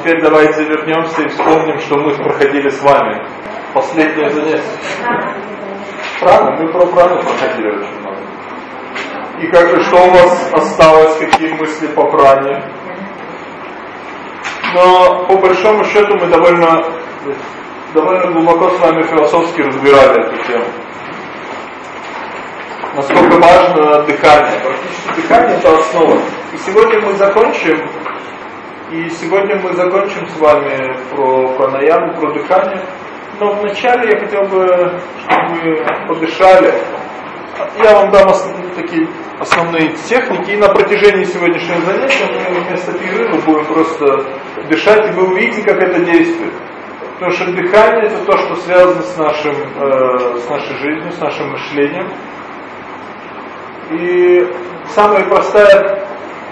теперь давайте вернемся и вспомним, что мы проходили с вами. Последнее занятие. Праны, мы про праны проходили очень много. И как что у вас осталось, какие мысли по пране? Но по большому счету мы довольно, довольно глубоко с вами философски разбирали эту тему. Насколько важно дыхание. Практически дыхание это основа. И сегодня мы закончим и сегодня мы закончим с вами про пранаяму, про дыхание. Но вначале я хотел бы, чтобы вы подышали. Я вам дам такие основные техники. И на протяжении сегодняшнего занятия мы вместо перерыва будем просто дышать, и вы увидите, как это действует. Потому что дыхание это то, что связано с, нашим, э, с нашей жизнью, с нашим мышлением. И самая простая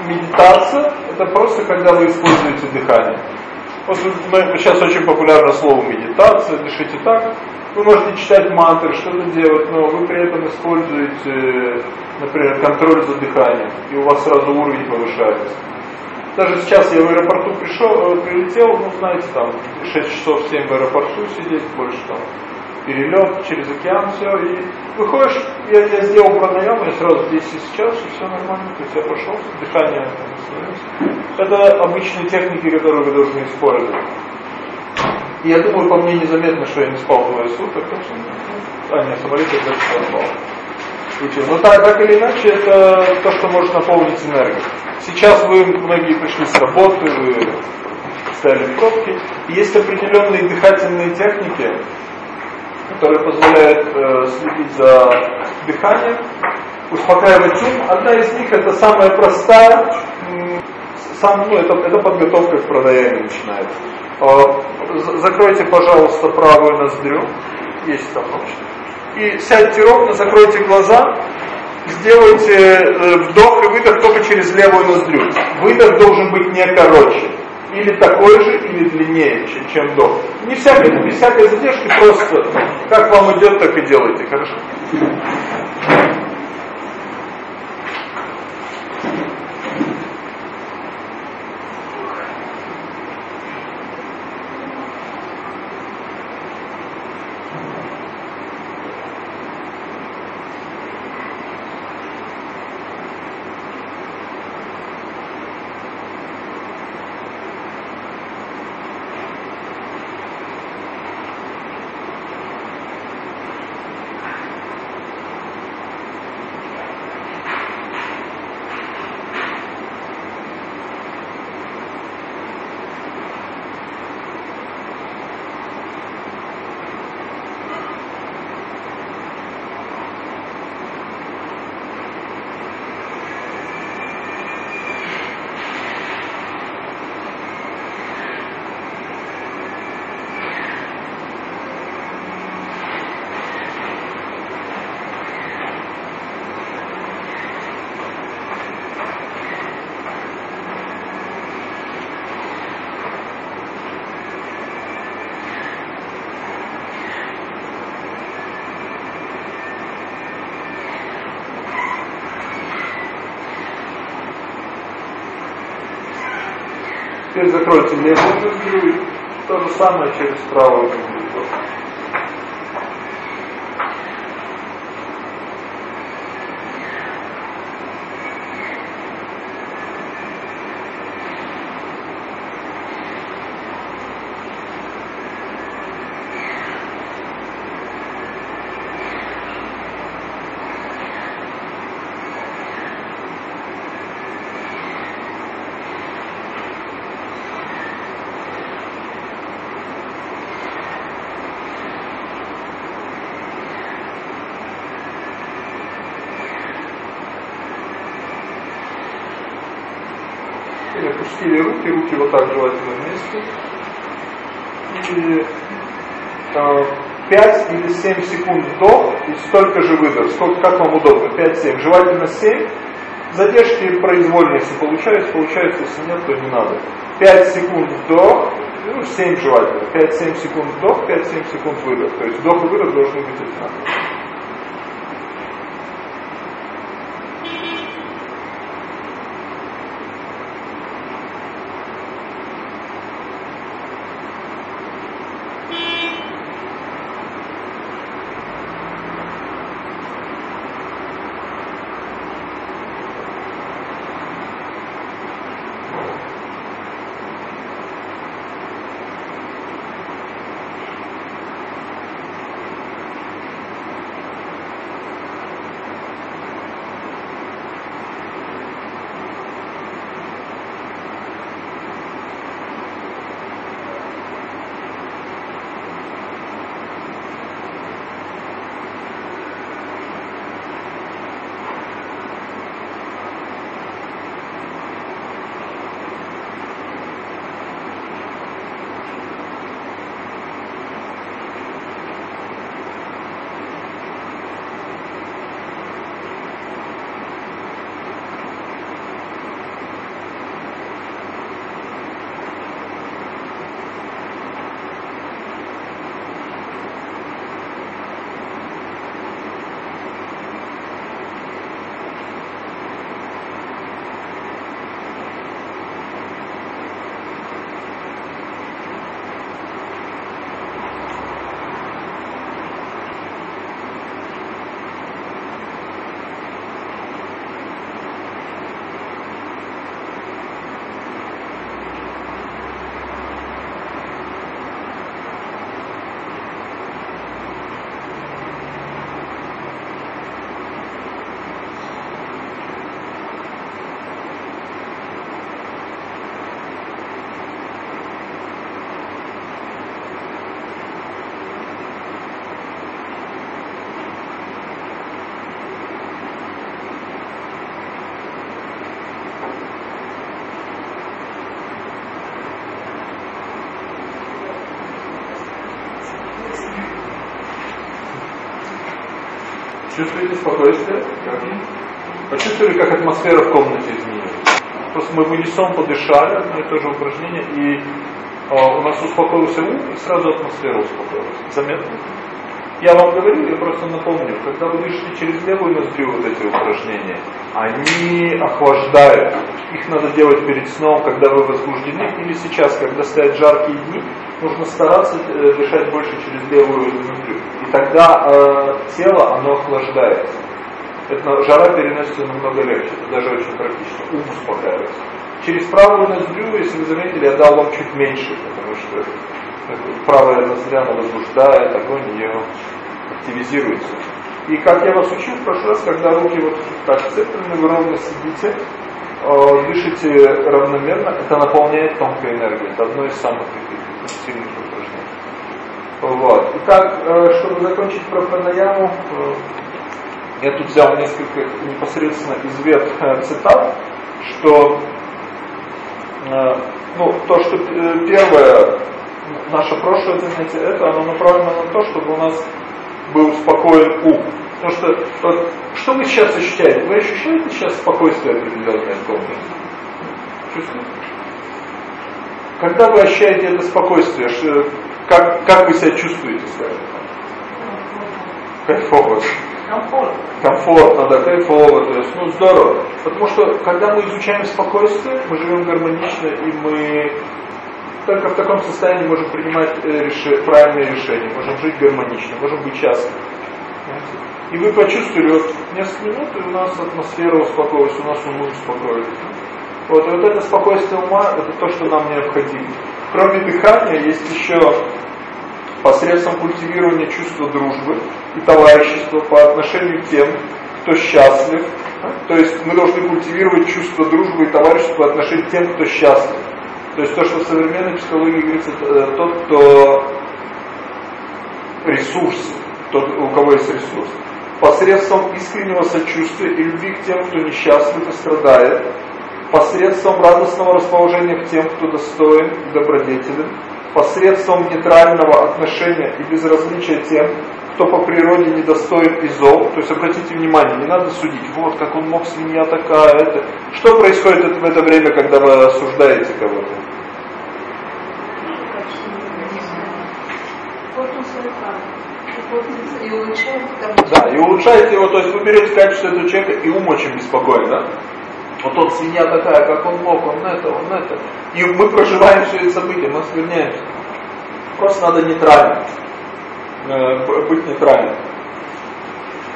медитация это просто когда вы используете дыхание. Сейчас очень популярно слово медитация, дышите так. Вы можете читать мантры, что-то делать, но вы при этом используете, например, контроль за дыханием, и у вас сразу уровень повышается. Даже сейчас я в аэропорту пришел, э, прилетел, ну знаете, там 6 часов 7 в аэропорту сидеть, больше там перелет через океан, все, и выходишь, я, я сделал пранаяму, я сразу здесь и сейчас, и все нормально, то есть я пошел, дыхание это обычные техники, которые вы должны использовать. И я думаю, по мне незаметно, что я не спал двое суток, так что... А, нет, самолет я даже спал. Но так, так или иначе, это то, что может наполнить энергию. Сейчас вы, многие пришли с работы, вы стояли в пробке. Есть определенные дыхательные техники, которые позволяют э, следить за дыханием, успокаивать ум. Одна из них это самая простая, сам, ну, это, это подготовка к продаянию начинается. Э, закройте, пожалуйста, правую ноздрю, если там хочется. И сядьте ровно, закройте глаза, сделайте э, вдох и выдох только через левую ноздрю. Выдох должен быть не короче или такой же, или длиннее, чем, чем до. Не всякой, без всякой задержки, просто как вам идет, так и делайте, хорошо? Закройте левую ноздрю то же самое через правую ноздрю. Руки, вот так желательно вместе. И э, 5 или 7 секунд вдох и столько же выдох. Сколько, как вам удобно? 5-7. Желательно 7. Задержки произвольно, если получается, получается, если нет, то не надо. 5 секунд вдох, ну 7 желательно. 5-7 секунд вдох, 5-7 секунд выдох. То есть вдох и выдох должны быть одинаковые. Чувствуете спокойствие? Почувствовали, как атмосфера в комнате изменилась? Просто мы в подышали, одно и то же упражнение, и э, у нас успокоился ум, и сразу атмосфера успокоилась. Заметно? Я вам говорю, я просто напомню, когда вы дышите через левую ноздрю вот эти упражнения, они охлаждают. Их надо делать перед сном, когда вы возбуждены, или сейчас, когда стоят жаркие дни, нужно стараться э, дышать больше через левую ноздрю. И тогда э, тело, оно охлаждается. Это жара переносится намного легче, это даже очень практично, ум успокаивается. Через правую ноздрю, если вы заметили, я дал вам чуть меньше, потому что правая ноздря она возбуждает, огонь ее активизируется. И как я вас учил в прошлый раз, когда руки вот так сцеплены, вы ровно сидите, э, дышите равномерно, это наполняет тонкой энергией. Это одно из самых таких сильных упражнений. Вот. Итак, э, чтобы закончить про пранаяму, э, я тут взял несколько непосредственно из вет цитат, что ну, то, что первое, наше прошлое занятие, это оно направлено на то, чтобы у нас был спокоен ум. Потому что, вот, что вы сейчас ощущаете? Вы ощущаете сейчас спокойствие определенное в комнате? Чувствуете? Когда вы ощущаете это спокойствие, как, как вы себя чувствуете, скажем? Кайфово. Комфортно. Комфортно, да, кайфово, то есть, ну, здорово. Потому что, когда мы изучаем спокойствие, мы живем гармонично, и мы только в таком состоянии можем принимать э, реши, правильные решения, можем жить гармонично, можем быть счастливы. И вы почувствовали, вот несколько минут, и у нас атмосфера успокоилась, у нас ум успокоились. Вот, вот это спокойствие ума, это то, что нам необходимо. Кроме дыхания, есть еще посредством культивирования чувства дружбы и товарищества по отношению к тем, кто счастлив. То есть мы должны культивировать чувство дружбы и товарищества по отношению к тем, кто счастлив. То есть то, что в современной психологии говорится, э, тот, кто ресурс, тот, у кого есть ресурс. Посредством искреннего сочувствия и любви к тем, кто несчастлив и страдает, посредством радостного расположения к тем, кто достоин и добродетелен, посредством нейтрального отношения и безразличия тем, кто по природе недостоин и зол. То есть обратите внимание, не надо судить, вот как он мог, свинья такая, это. Что происходит в это время, когда вы осуждаете кого-то? Да, и улучшаете его, то есть вы берете качество этого человека, и ум очень беспокоен, да? Вот он свинья такая, как он мог, он это, он это. И мы проживаем все эти события, мы сверняемся. Просто надо нейтрально. Э, быть нейтральным.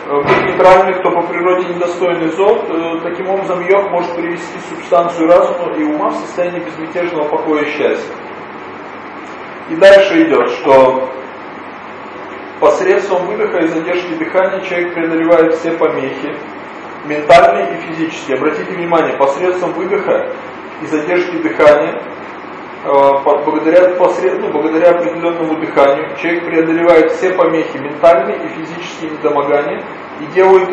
Э, быть нейтральным, кто по природе недостойный зол, э, таким образом йог может привести субстанцию разума и ума в состояние безмятежного покоя и счастья. И дальше идет, что посредством выдоха и задержки дыхания человек преодолевает все помехи, ментальные и физические. Обратите внимание, посредством выдоха и задержки дыхания Э, благодаря, посред, ну, благодаря определенному дыханию человек преодолевает все помехи, ментальные и физические недомогания и делает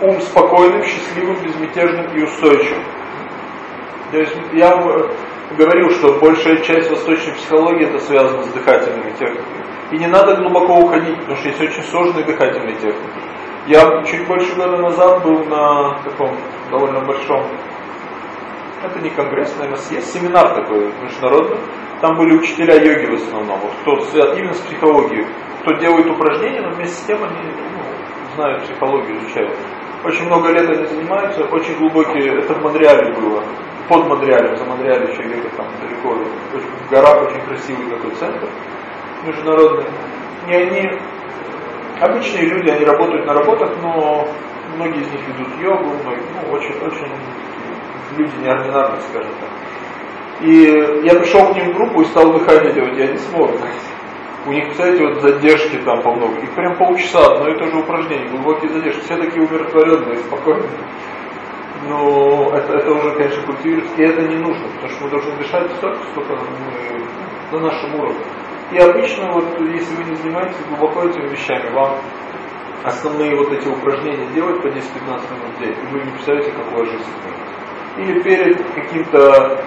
ум спокойным, счастливым, безмятежным и устойчивым. То есть я говорил, что большая часть восточной психологии это связано с дыхательными техниками. И не надо глубоко уходить, потому что есть очень сложные дыхательные техники. Я чуть больше года назад был на таком довольно большом это не конгресс, наверное, съезд, семинар такой международный. Там были учителя йоги в основном, вот, кто именно с психологией, кто делает упражнения, но вместе с тем они ну, знают психологию, изучают. Очень много лет они занимаются, очень глубокие, это в Монреале было, под Монреалем, за Монреалем еще где-то там далеко, в горах очень красивый такой центр международный. И они, обычные люди, они работают на работах, но многие из них ведут йогу, многие, ну, очень-очень люди неординарные, скажем так. И я пришел к ним в группу и стал дыхание делать, я не смог, У них, представляете, вот задержки там по много. Их прям полчаса, одно и то же упражнение, глубокие задержки. Все такие умиротворенные, спокойные. Но это, это уже, конечно, культивируется, и это не нужно, потому что мы должны дышать столько, сколько мы на нашем уровне. И обычно, вот, если вы не занимаетесь глубоко этими вещами, вам основные вот эти упражнения делать по 10-15 минут в день, и вы не представляете, как у вас жизнь или перед каким-то,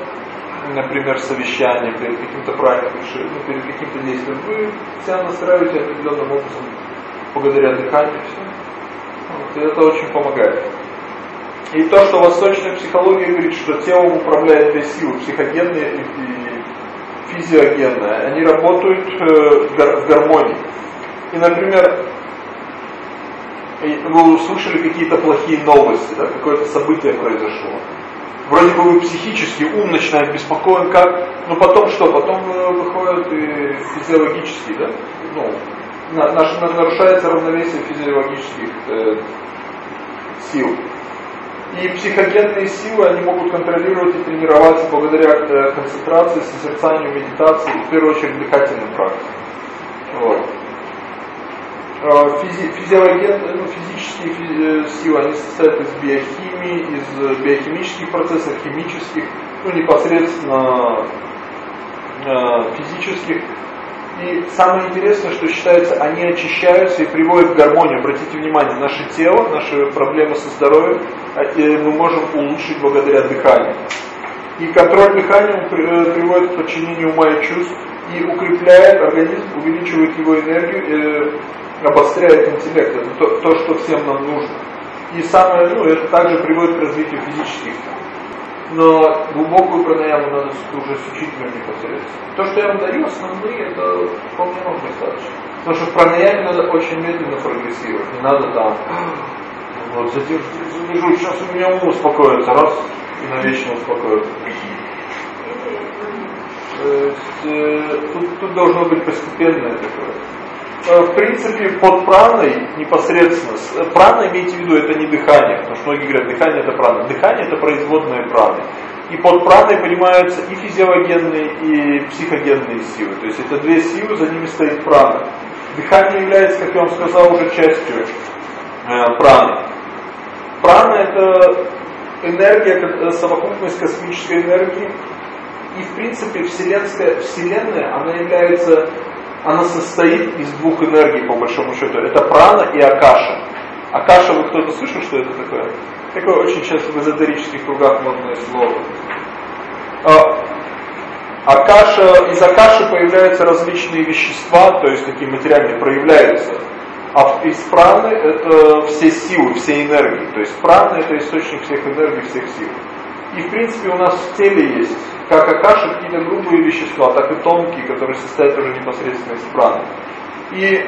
например, совещанием, перед каким-то правильным ну, перед каким-то действием, вы себя настраиваете определенным образом благодаря дыханию, все. Вот, и это очень помогает. И то, что восточная психология говорит, что телом управляет две силы, психогенные и физиогенные, они работают э, в гармонии. И, например, вы услышали какие-то плохие новости, да, какое-то событие произошло. Вроде бы вы психически, ум начинает беспокоен, как, но потом что? Потом э, выходит и физиологически, да? Ну, наш, нарушается равновесие физиологических э, сил. И психогенные силы, они могут контролировать и тренироваться благодаря э, концентрации, созерцанию, медитации, в первую очередь дыхательным практикам. Вот. Э, физи физиологен, ну, физические физи э, силы, они состоят из биохимии, из биохимических процессов, химических, ну, непосредственно э, физических. И самое интересное, что считается, они очищаются и приводят в гармонию. Обратите внимание, наше тело, наши проблемы со здоровьем а, мы можем улучшить благодаря дыханию. И контроль дыхания приводит к подчинению ума и чувств и укрепляет организм, увеличивает его энергию, обостряет интеллект. Это то, то, что всем нам нужно. И самое, ну, это также приводит к развитию физических. Но глубокую пранаяму надо уже с учителем непосредственно. То, что я вам даю, основные, это вполне вам достаточно. Потому что в пранаяме надо очень медленно прогрессировать. Не надо там, вот, задержу, задержу, сейчас у меня ум успокоится, раз, и навечно успокоится. Есть, э, тут, тут должно быть постепенное такое. Э, в принципе, под праной непосредственно, э, прана имейте в виду, это не дыхание, потому что многие говорят, дыхание это прана. Дыхание это производная праны. И под праной понимаются и физиологенные, и психогенные силы. То есть это две силы, за ними стоит прана. Дыхание является, как я вам сказал, уже частью э, праны. Прана это энергия, совокупность космической энергии. И в принципе вселенская, Вселенная, она является она состоит из двух энергий, по большому счету. Это прана и акаша. Акаша, вы кто-то слышал, что это такое? Такое очень часто в эзотерических кругах модное слово. А, акаша, из акаши появляются различные вещества, то есть такие материальные проявляются. А из праны это все силы, все энергии. То есть прана это источник всех энергий, всех сил. И в принципе у нас в теле есть как акаши какие-то грубые вещества, так и тонкие, которые состоят уже непосредственно из праны. И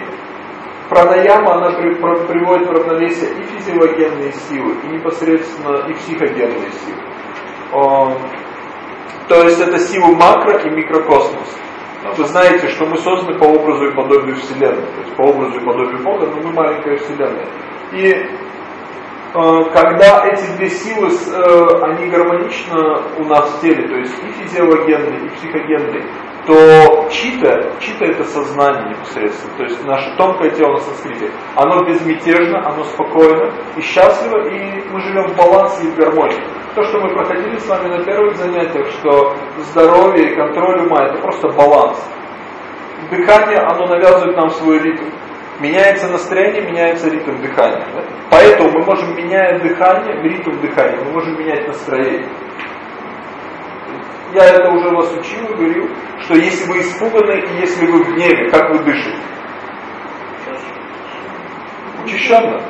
пранаяма, она приводит в равновесие и физиологенные силы, и непосредственно и психогенные силы. То есть это силы макро и микрокосмос. Вы знаете, что мы созданы по образу и подобию Вселенной. То есть по образу и подобию Бога, но мы маленькая Вселенная. И когда эти две силы, э, они гармонично у нас в теле, то есть и физиологенные, и психогенные, то чита, чита это сознание непосредственно, то есть наше тонкое тело на санскрите, оно безмятежно, оно спокойно и счастливо, и мы живем в балансе и в гармонии. То, что мы проходили с вами на первых занятиях, что здоровье и контроль ума это просто баланс. Дыхание, оно навязывает нам свой ритм. Меняется настроение, меняется ритм дыхания. Да? Поэтому мы можем, меняя дыхание, ритм дыхания, мы можем менять настроение. Я это уже вас учил и говорил, что если вы испуганы и если вы в гневе, как вы дышите? Учащенно.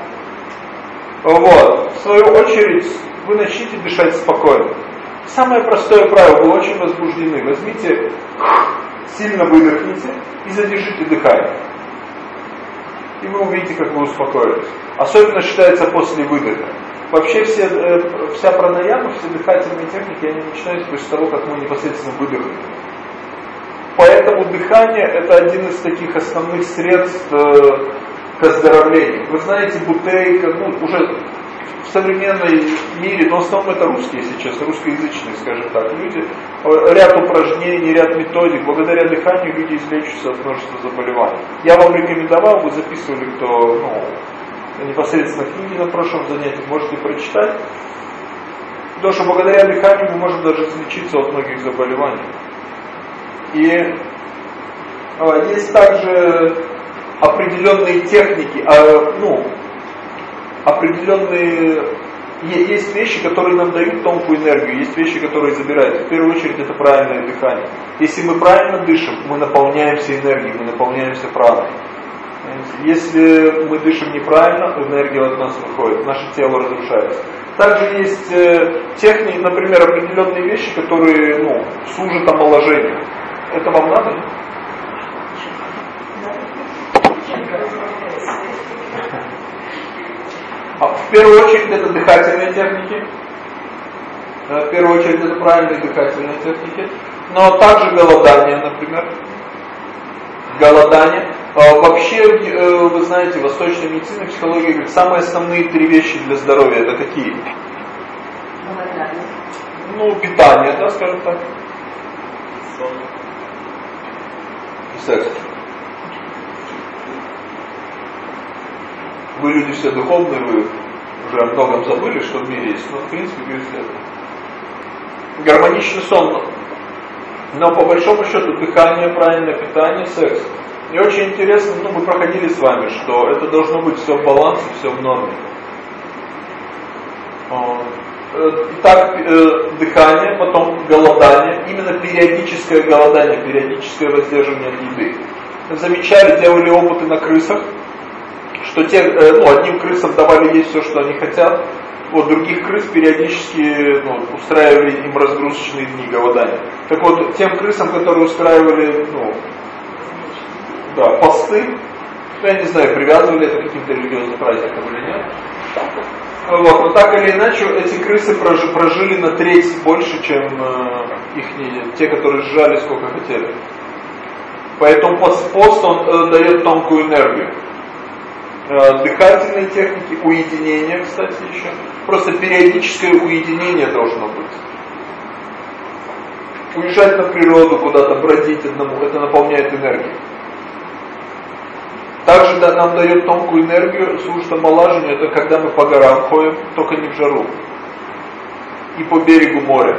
Вот. В свою очередь, вы начните дышать спокойно. Самое простое правило, вы очень возбуждены. Возьмите, сильно выдохните и задержите дыхание и вы увидите, как вы успокоитесь. Особенно считается после выдоха. Вообще все, э, вся пранаяма, все дыхательные техники, они начинаются после того, как мы непосредственно выдохнем. Поэтому дыхание это один из таких основных средств э, к оздоровлению. Вы знаете, бутейка, ну, уже современной мире, но в основном это русские сейчас, русскоязычные, скажем так, люди, ряд упражнений, ряд методик, благодаря дыханию люди излечатся от множества заболеваний. Я вам рекомендовал, вы записывали, кто ну, непосредственно книги на прошлом занятии, можете прочитать. Потому что благодаря дыханию мы можем даже излечиться от многих заболеваний. И а, есть также определенные техники, а, ну, определенные... Есть вещи, которые нам дают тонкую энергию, есть вещи, которые забирают. В первую очередь это правильное дыхание. Если мы правильно дышим, мы наполняемся энергией, мы наполняемся праной. Если мы дышим неправильно, энергия от нас выходит, наше тело разрушается. Также есть э, техники, например, определенные вещи, которые ну, служат омоложению. Это вам надо? В первую очередь это дыхательные техники. Э, в первую очередь это правильные дыхательные техники. Но также голодание, например. Голодание. А вообще, э, вы знаете, восточная медицина, психология говорит, самые основные три вещи для здоровья это какие? Ну, питание, да, скажем так. И секс. Вы люди все духовные, вы уже о многом забыли, что в мире есть, но в принципе говорите это. Гармоничный сон. Но по большому счету дыхание, правильное питание, секс. И очень интересно, ну мы проходили с вами, что это должно быть все в балансе, все в норме. Э, итак, э, дыхание, потом голодание, именно периодическое голодание, периодическое воздержание от еды. Замечали, делали опыты на крысах, что те, э, ну, одним крысам давали есть все, что они хотят, вот других крыс периодически ну, устраивали им разгрузочные дни голодания. Так вот, тем крысам, которые устраивали ну, да, посты, ну, я не знаю, привязывали это к каким-то религиозным праздникам или нет. Вот, но так или иначе, эти крысы прожили на треть больше, чем э, их, те, которые сжали сколько хотели. Поэтому пост, пост он э, дает тонкую энергию. Э, дыхательные техники, уединение, кстати, еще. Просто периодическое уединение должно быть. Уезжать на природу куда-то, бродить одному, это наполняет энергией. Также да, нам дает тонкую энергию, служит омолаживанию, это когда мы по горам ходим, только не в жару. И по берегу моря.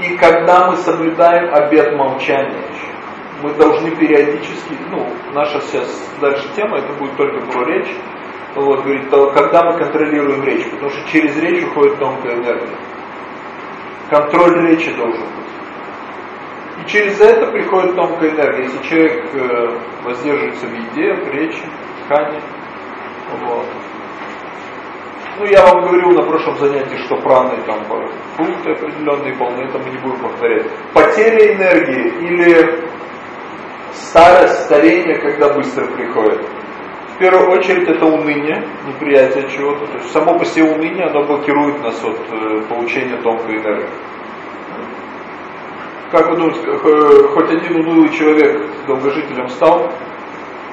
И когда мы соблюдаем обет молчания еще. Мы должны периодически, ну, наша сейчас дальше тема, это будет только про речь. Вот, говорит, то, когда мы контролируем речь, потому что через речь уходит тонкая энергия. Контроль речи должен быть. И через это приходит тонкая энергия. Если человек э, воздерживается в еде, в речи, в дыхании. Вот. Ну, я вам говорил на прошлом занятии, что праны там фрукты определенные полны, это мы не будем повторять. Потеря энергии или старость, старение, когда быстро приходит. В первую очередь это уныние, неприятие чего-то. То есть само по себе уныние, оно блокирует нас от э, получения тонкой энергии. Как вы думаете, э, хоть один унылый человек долгожителем стал?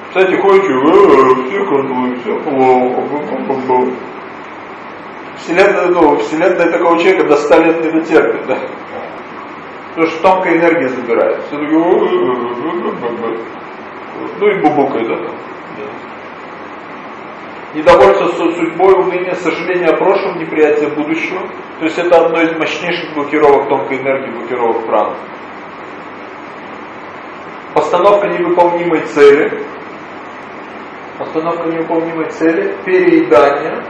Кстати, ходите, э, все круто, все плохо. Вселенная, ну, вселенная такого человека до 100 лет не дотерпит, да? Потому что тонкая энергия забирает. Все такие, ну и бубукой, да? Недовольство судьбой, уныние, сожаление о прошлом, неприятие будущего. То есть это одно из мощнейших блокировок тонкой энергии, блокировок праны. Постановка невыполнимой цели. Постановка невыполнимой цели, переедание,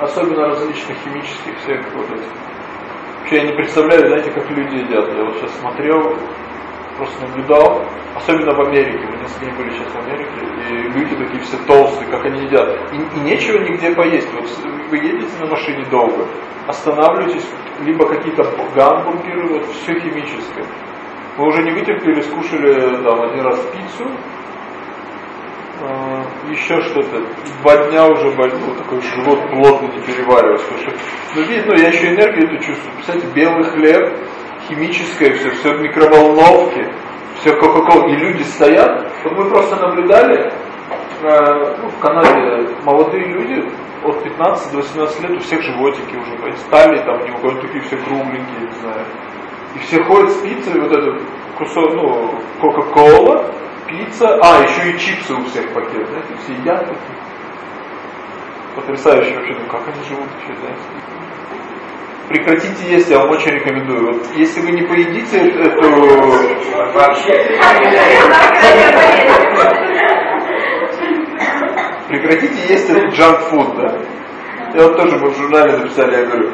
особенно различных химических всех вот этих. Вообще я не представляю, знаете, как люди едят. Я вот сейчас смотрел, просто наблюдал, особенно в Америке, мы несколько дней были сейчас в Америке, и люди такие все толстые, как они едят. И, и нечего нигде поесть. Вот вы едете на машине долго, останавливаетесь, либо какие-то гамбургеры, вот все химическое. Вы уже не вытерпели, скушали там один раз пиццу, э, еще что-то. Два дня уже больной, такой живот плотно не переваривается. Потому что, ну, видно, я еще энергию эту чувствую. Представляете, белый хлеб, химическое все, все в микроволновке, все кока-кола. И люди стоят. Вот мы просто наблюдали, э, ну, в Канаде молодые люди от 15 до 18 лет, у всех животики уже стали, там не уходят такие все кругленькие, не знаю. И все ходят с пиццей, вот этот кусок, ну, кока-кола, пицца, а, еще и чипсы у всех пакет, знаете, все едят такие. Потрясающе вообще, ну как они живут вообще, знаете прекратите есть, я вам очень рекомендую. Вот если вы не поедите эту... Прекратите есть этот junk food, да. Я вот тоже мы в журнале написали, я говорю,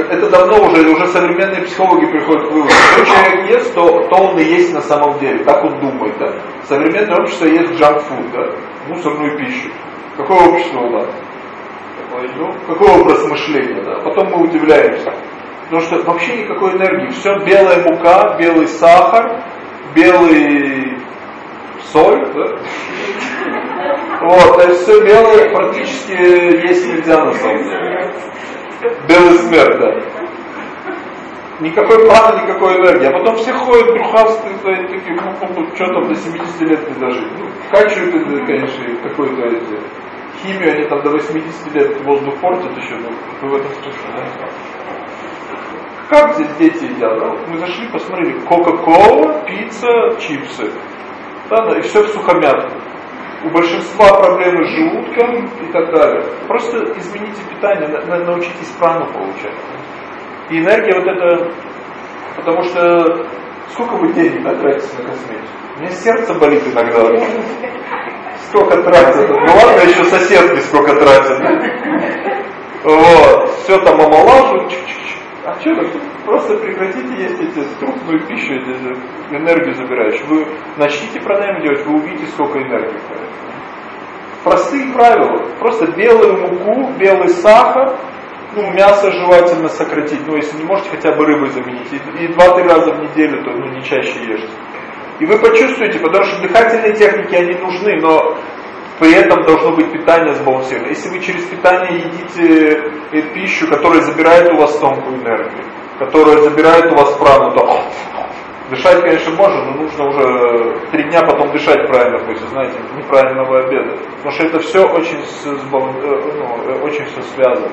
это давно уже, уже современные психологи приходят к выводу. Что человек ест, то, то он и есть на самом деле, так он думает. Да? Современное общество ест джанк-фуд, да? мусорную пищу. Какое общество у нас? Ну, какой образ мышления? Да? Потом мы удивляемся. Потому что вообще никакой энергии. Все белая мука, белый сахар, белый соль. Да? Вот, то есть все белое практически есть нельзя на самом деле. Белый смерть, да. Никакой плана, никакой энергии. А потом все ходят, брюхавские, такие, что там до 70 лет не дожить. Ну, качают это, конечно, какой-то эти, химию, они там до 80 лет воздух портят еще, ну, вы в этом слышали, да? Как здесь дети едят? Да? Мы зашли, посмотрели, кока-кола, пицца, чипсы. Да, да, и все в сухомятку. У большинства проблемы с желудком и так далее. Просто измените питание, научитесь прану получать. И энергия вот это, потому что сколько вы денег тратите на косметику? У меня сердце болит иногда. Сколько тратят? Ну ладно, еще сосед не сколько тратит. Вот, все там омолаживают. А что так? Просто прекратите есть эти трупную пищу, эти, энергию забирающую. Вы начните продаем делать, вы увидите, сколько энергии. Простые правила. Просто белую муку, белый сахар, ну, мясо желательно сократить, ну, если не можете, хотя бы рыбой заменить. И два-три раза в неделю, то ну, не чаще ешьте. И вы почувствуете, потому что дыхательные техники, они нужны, но при этом должно быть питание сбалансировано. Если вы через питание едите э, пищу, которая забирает у вас тонкую энергию, которая забирает у вас прану, то дышать, конечно, можно, но нужно уже три дня потом дышать правильно, после, знаете, неправильного обеда. Потому что это все очень, э, ну, э, очень все связано.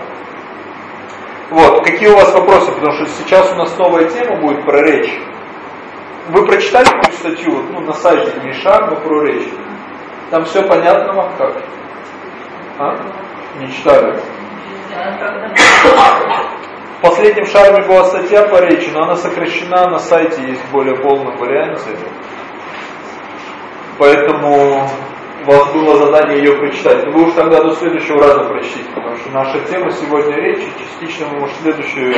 Вот, какие у вас вопросы, потому что сейчас у нас новая тема будет про речь. Вы прочитали мою статью ну, на сайте не шаг, но про речь? Там все понятно вам как? А? Не читали? В последнем шарме была статья по речи, но она сокращена на сайте, есть в более полном варианте. Поэтому у вас было задание ее прочитать. Но вы уж тогда до следующего раза прочтите, потому что наша тема сегодня речи, частично мы, может, следующую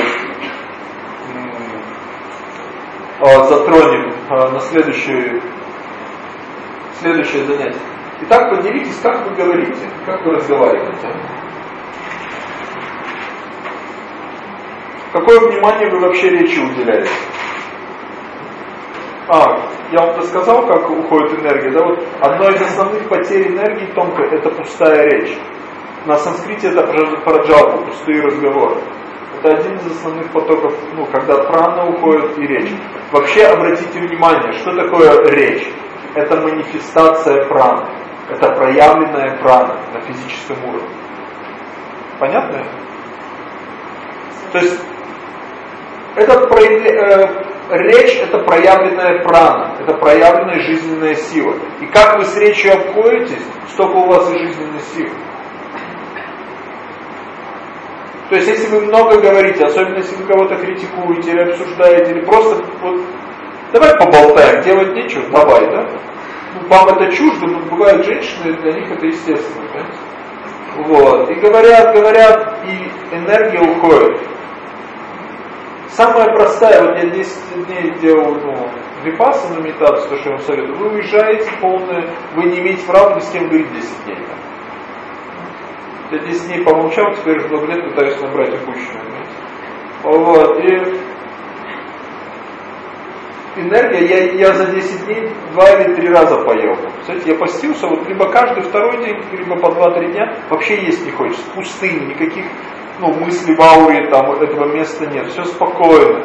а, затронем а, на следующее, следующее занятие. Итак, поделитесь, как вы говорите, как вы разговариваете. Какое внимание вы вообще речи уделяете? А, я вам рассказал, как уходит энергия. Да? Вот одно из основных потерь энергии тонкой – это пустая речь. На санскрите это праджалпа, пустые разговоры. Это один из основных потоков, ну, когда прана уходит и речь. Вообще обратите внимание, что такое речь? Это манифестация праны. Это проявленная прана на физическом уровне. Понятно? То есть, это проявление, э, речь это проявленная прана, это проявленная жизненная сила. И как вы с речью обходитесь, столько у вас и жизненной силы. То есть, если вы много говорите, особенно если вы кого-то критикуете или обсуждаете, или просто вот, давай поболтаем, делать нечего, давай, да? Ну, вам это чуждо, но бывают женщины, для них это естественно, понимаете? Вот, и говорят, говорят, и энергия уходит. Самая простая, вот я 10 дней делал ну, випассану медитацию, то, что я вам советую, вы уезжаете полное, вы не имеете права ни с кем говорить 10 дней. Я 10 дней помолчал, теперь уже много лет пытаюсь набрать упущенное. Вот, и энергия, я, я за 10 дней два или три раза поел. Кстати, я постился, вот либо каждый второй день, либо по 2-3 дня, вообще есть не хочется, пустыни, никаких ну, мысли в ауре, там этого места нет, все спокойно.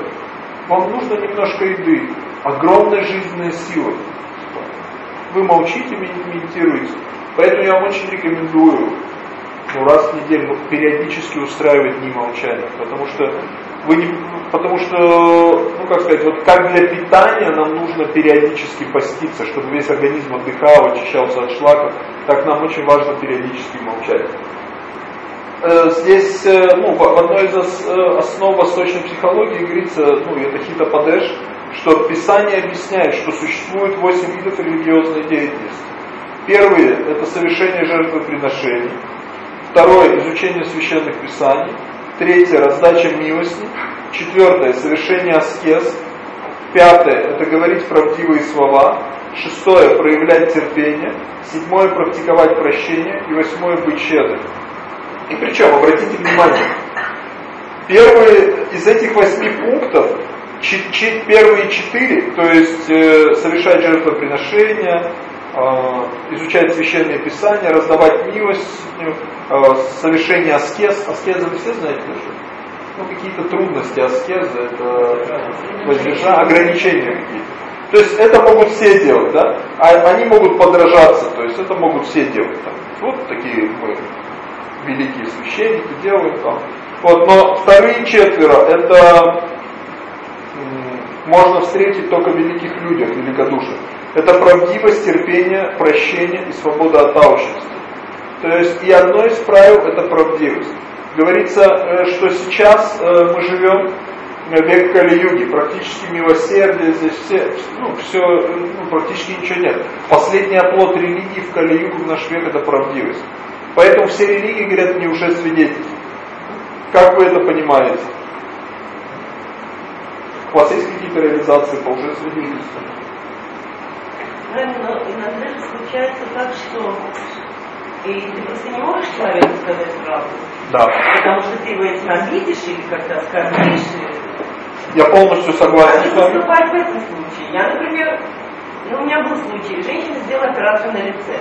Вам нужно немножко еды, огромная жизненная сила. Вы молчите, медитируете. Поэтому я вам очень рекомендую ну, раз в неделю, ну, периодически устраивать дни молчания, потому что вы не, потому что, ну как сказать, вот как для питания нам нужно периодически поститься, чтобы весь организм отдыхал, очищался от шлаков, так нам очень важно периодически молчать. Э, здесь э, ну, в одной из э, основ восточной психологии говорится, ну это Хита Падеш, что Писание объясняет, что существует восемь видов религиозной деятельности. Первый – это совершение жертвоприношений. Второе – изучение священных писаний. Третье – раздача милости. Четвертое – совершение аскез. Пятое – это говорить правдивые слова. Шестое – проявлять терпение. Седьмое – практиковать прощение. И восьмое – быть щедрым. И причем, обратите внимание, первые из этих восьми пунктов, первые четыре, то есть э, совершать жертвоприношения, э, изучать священные писания, раздавать милость, э, совершение аскез. Аскезы вы все знаете? Ну, какие-то трудности аскезы, это воздержание, ограничения какие-то. То есть это могут все делать, да? А они могут подражаться, то есть это могут все делать. Вот такие великие священники делают там. Вот, но вторые четверо, это можно встретить только в великих людях, великодушных. Это правдивость, терпение, прощение и свобода от алчности. То есть и одно из правил это правдивость. Говорится, э, что сейчас э, мы живем век Кали-юги, практически милосердие, здесь все, ну, все, ну, практически ничего нет. Последний оплот религии в Кали-югу в наш век это правдивость. Поэтому все религии говорят мне уже свидетель. Как вы это понимаете? У вас есть какие-то реализации по уже свидетельству? Правильно, иногда же случается так, что и ты просто не можешь человеку сказать правду. Да. Потому что ты его этим обидишь или как-то оскорбишь. Я полностью согласен с вами. в этом случае. Я, например, ну, у меня был случай, женщина сделала операцию на лице.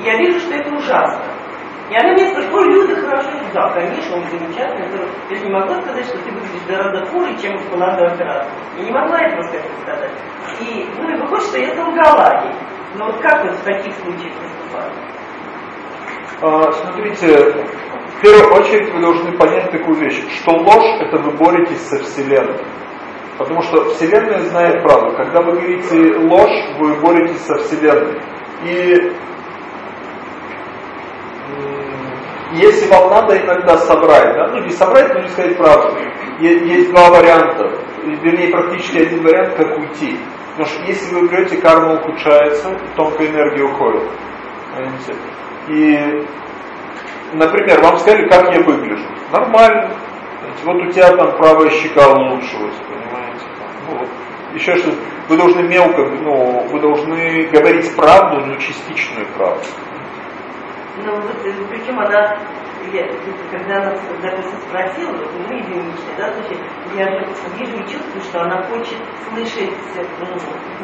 И я вижу, что это ужасно. И она мне спрашивает, ой, Люда, хорошо, да, конечно, он замечательный. Я же не могла сказать, что ты выглядишь гораздо хуже, чем была до операции. Я не могла этого сказать. И, ну, и выходит, что я солгала ей. Но вот как вот в таких случаях поступать? А, смотрите, в первую очередь вы должны понять такую вещь, что ложь это вы боретесь со Вселенной. Потому что Вселенная знает правду. Когда вы говорите ложь, вы боретесь со Вселенной. И если вам надо иногда собрать, да, ну не собрать, но не сказать правду, есть два варианта, вернее практически один вариант, как уйти. Потому что если вы берете, карма ухудшается, тонкая энергия уходит. Понимаете? И, например, вам сказали, как я выгляжу. Нормально. Вот у тебя там правая щека улучшилась, понимаете? Ну, вот. Еще что вы должны мелко, ну, вы должны говорить правду, но частичную правду. Ну, вот, э, причем она, я, когда она, допустим, спросила, вот мы единичные, да, слушай, я же вижу и чувствую, что она хочет слышать, ну,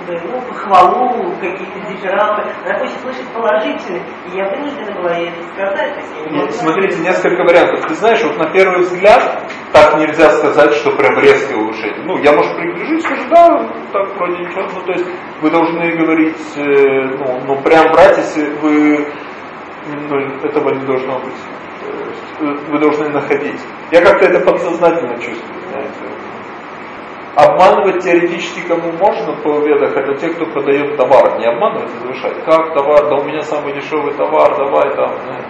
ну похвалу, какие-то дифирамбы, она хочет слышать положительные, и я вынуждена была ей это сказать. То есть я Нет, смотрите, несколько вариантов. Ты знаешь, вот на первый взгляд так нельзя сказать, что прям резкое улучшение. Ну, я, может, пригляжу и скажу, да, так вроде ничего. Ну, то есть вы должны говорить, э, ну, ну, прям брать, если вы ну, этого не должно быть. Вы должны находить. Я как-то это подсознательно чувствую, знаете. Обманывать теоретически кому можно по ведах, это те, кто продает товар. Не обманывать, завышать. Как товар? Да у меня самый дешевый товар, давай там. Знаете.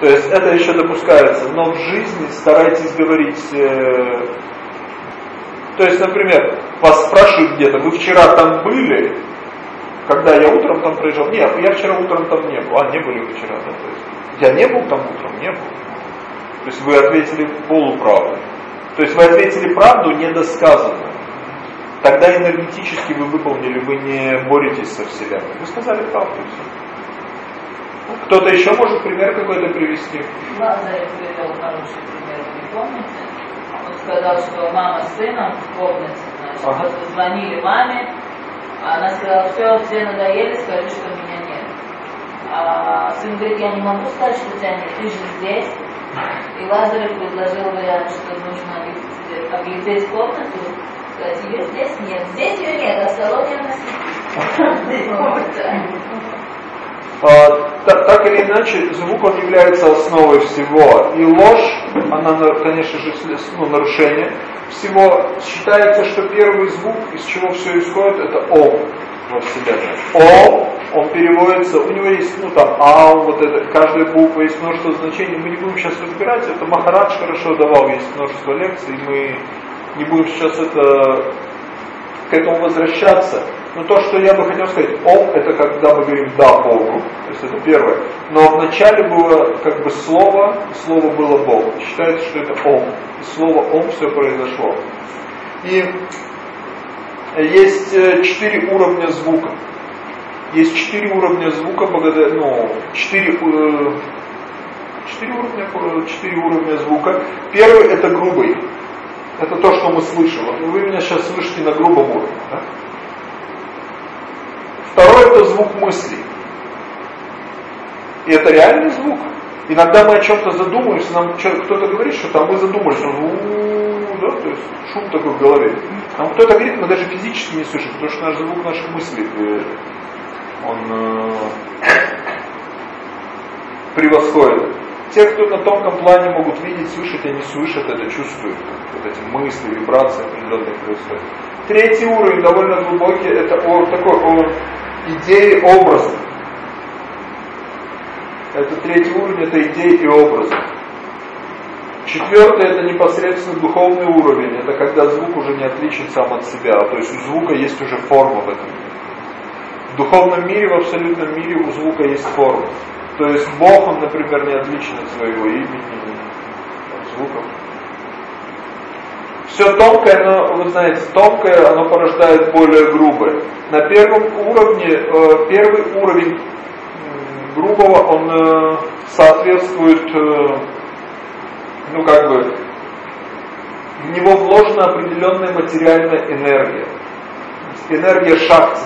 То есть это еще допускается. Но в жизни старайтесь говорить... Э, то есть, например, вас спрашивают где-то, вы вчера там были, когда я утром там проезжал, нет, я вчера утром там не был, а не были вчера, да, то есть я не был там утром, не был. То есть вы ответили полуправду. То есть вы ответили правду недосказанную. Тогда энергетически вы выполнили, вы не боретесь со Вселенной. Вы сказали правду и все. Кто-то еще может пример какой-то привести? Лазарев привел хороший пример, не помните? Он сказал, что мама с сыном в комнате, значит, ага. позвонили маме, она сказала, все, все надоели, скажи, что меня нет. А сын говорит, я не могу сказать, что тебя нет, ты же здесь. И Лазарев предложил вариант, что нужно облететь комнату, сказать, ее здесь нет. Здесь ее нет, а в салоне она а, так, так или иначе, звук он является основой всего. И ложь, она, конечно же, ну, нарушение всего. Считается, что первый звук, из чего все исходит, это О во Вселенной. О, он переводится, у него есть, ну там, А, вот это, каждая буква есть множество значений. Мы не будем сейчас разбирать, это Махарадж хорошо давал, есть множество лекций, мы не будем сейчас это к этому возвращаться. Но то, что я бы хотел сказать, Ом, это когда мы говорим «да» Богу, то есть это первое. Но вначале было как бы слово, слово было Бог. Считается, что это Ом. И слово Ом все произошло. И есть э, четыре уровня звука. Есть четыре уровня звука, ну, четыре, э, четыре уровня, четыре уровня звука. Первый это грубый. Это то, что мы слышим. Вы меня сейчас слышите на грубом уровне. Да? Второй это звук мысли. И это реальный звук. Иногда мы о чем-то задумываемся, нам кто-то говорит, что там мы задумались, да, то есть шум такой в голове. Нам кто-то говорит, мы даже физически не слышим, потому что наш звук наших мыслей, э, он э, превосходит. Те, кто на тонком плане могут видеть, слышать, они слышат это, чувствуют. Вот эти мысли, вибрации определенные происходят. Третий уровень, довольно глубокий, это о, такой о идеи образа. Это третий уровень, это идеи и образы. Четвертый это непосредственно духовный уровень, это когда звук уже не отличен сам от себя, то есть у звука есть уже форма в этом мире. В духовном мире, в абсолютном мире у звука есть форма. То есть Бог, он, например, не отличен от своего имени, от звуков. Все тонкое, оно, вы знаете, тонкое, оно порождает более грубое. На первом уровне, э, первый уровень грубого, он э, соответствует, э, ну как бы, в него вложена определенная материальная энергия. Энергия шакти,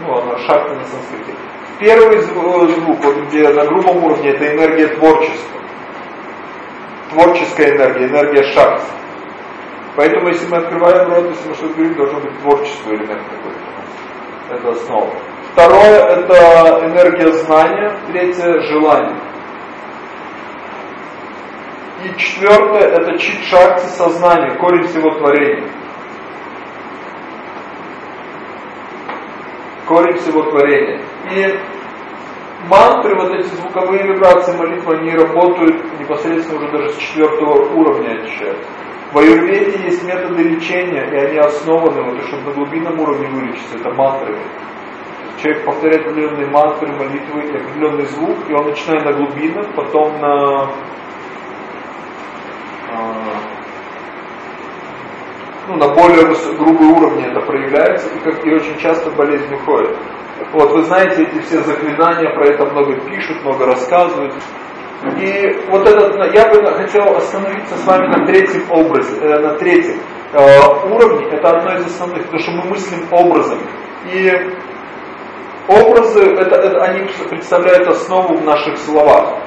ну она шакти на санскрите. Первый звук, вот где на грубом уровне, это энергия творчества. Творческая энергия, энергия шакти. Поэтому, если мы открываем рот, если мы что-то говорим, должен быть творчество элемент какой-то. Это основа. Второе – это энергия знания. Третье – желание. И четвертое – это чит-шакти сознания, корень всего творения. Корень всего творения. И мантры, вот эти звуковые вибрации молитвы, они работают непосредственно уже даже с четвертого уровня ощущаются. В аюрведе есть методы лечения, и они основаны, вот, чтобы на глубинном уровне вылечиться, это мантры. Человек повторяет определенные мантры, молитвы, определенный звук, и он начинает на глубинах, потом на а, ну, на более грубые уровни это проявляется, и, как, и очень часто болезнь уходит. Вот вы знаете эти все заклинания, про это много пишут, много рассказывают. И вот этот, я бы хотел остановиться с вами на третьем образе, э, на третьем э, уровне. Это одно из основных, потому что мы мыслим образами. И образы, это, это, они представляют основу в наших словах.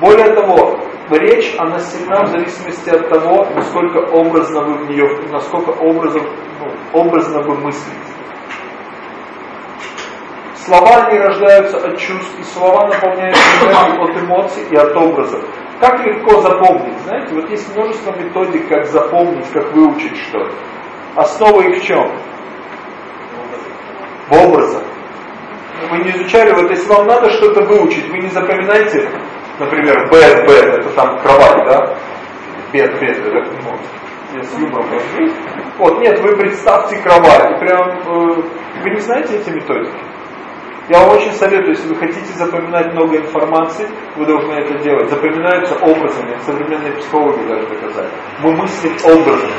Более того, речь, она сильна в зависимости от того, насколько образно вы в нее, насколько образом, ну, образно вы мыслите. Слова не рождаются от чувств, и слова наполняют энергию от эмоций и от образов. Как легко запомнить? Знаете, вот есть множество методик, как запомнить, как выучить что-то. Основа их в чем? В образах. Вы не изучали, вот если вам надо что-то выучить, вы не запоминаете, например, bed, bed, это там кровать, да? Bed, bed, это ну, я с юмором говорю. Вот, нет, вы представьте кровать, и прям, э, вы не знаете эти методики? Я вам очень советую, если вы хотите запоминать много информации, вы должны это делать. Запоминаются образами, современные психологи даже доказали. Мы мыслим образами.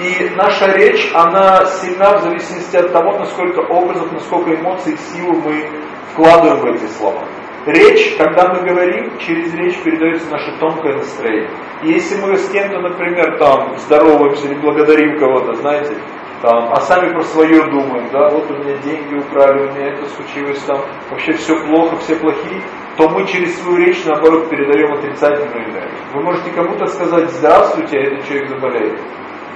И наша речь, она сильна в зависимости от того, насколько образов, насколько эмоций, силы мы вкладываем в эти слова. Речь, когда мы говорим, через речь передается наше тонкое настроение. И если мы с кем-то, например, там здороваемся или благодарим кого-то, знаете, там, а сами про свое думаем, да, вот у меня деньги украли, у меня это случилось, там, вообще все плохо, все плохие, то мы через свою речь, наоборот, передаем отрицательную энергию. Вы можете кому-то сказать «здравствуйте», а этот человек заболеет.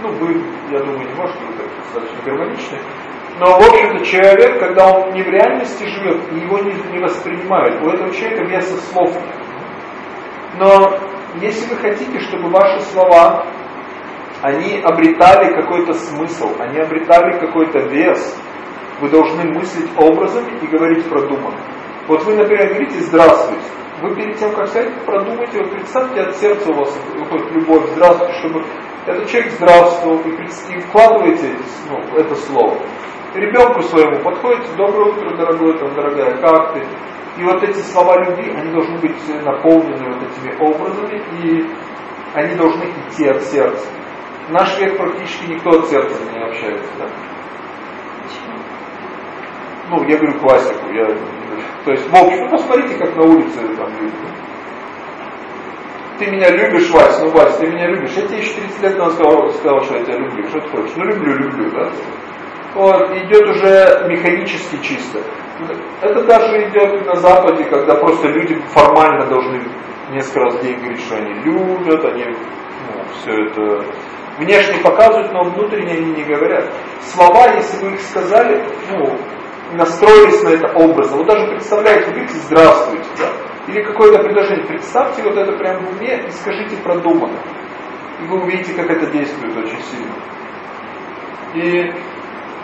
Ну, вы, я думаю, не можете, вы так достаточно гармоничны. Но, в общем-то, человек, когда он не в реальности живет, его не, не воспринимают. У этого человека веса слов. Но если вы хотите, чтобы ваши слова они обретали какой-то смысл, они обретали какой-то вес. Вы должны мыслить образами и говорить продуманно. Вот вы, например, говорите «здравствуйте». Вы перед тем, как сказать, продумайте, вот представьте, от сердца у вас выходит любовь, здравствуйте, чтобы этот человек здравствовал, и, и вкладываете ну, это слово. Ребенку своему подходите, доброе утро, дорогой, там, дорогая, как ты? И вот эти слова любви, они должны быть наполнены вот этими образами, и они должны идти от сердца. В наш век практически никто от сердца не общается, да? Ну, я говорю классику, я, то есть, в общем, ну, посмотрите, как на улице там люди. Ты меня любишь, Вась, ну, Вась, ты меня любишь. Я тебе еще 30 лет назад сказал, сказал, что я тебя люблю. Что ты хочешь? Ну, люблю, люблю, да? Вот, идет уже механически чисто. Это даже идет и на Западе, когда просто люди формально должны несколько раз в день говорить, что они любят, они ну, все это внешне показывают, но внутренне они не говорят. Слова, если вы их сказали, ну, настроились на это образом. Вот даже представляете, говорите «здравствуйте», да? или какое-то предложение. Представьте вот это прямо в уме и скажите продуманно. И вы увидите, как это действует очень сильно. И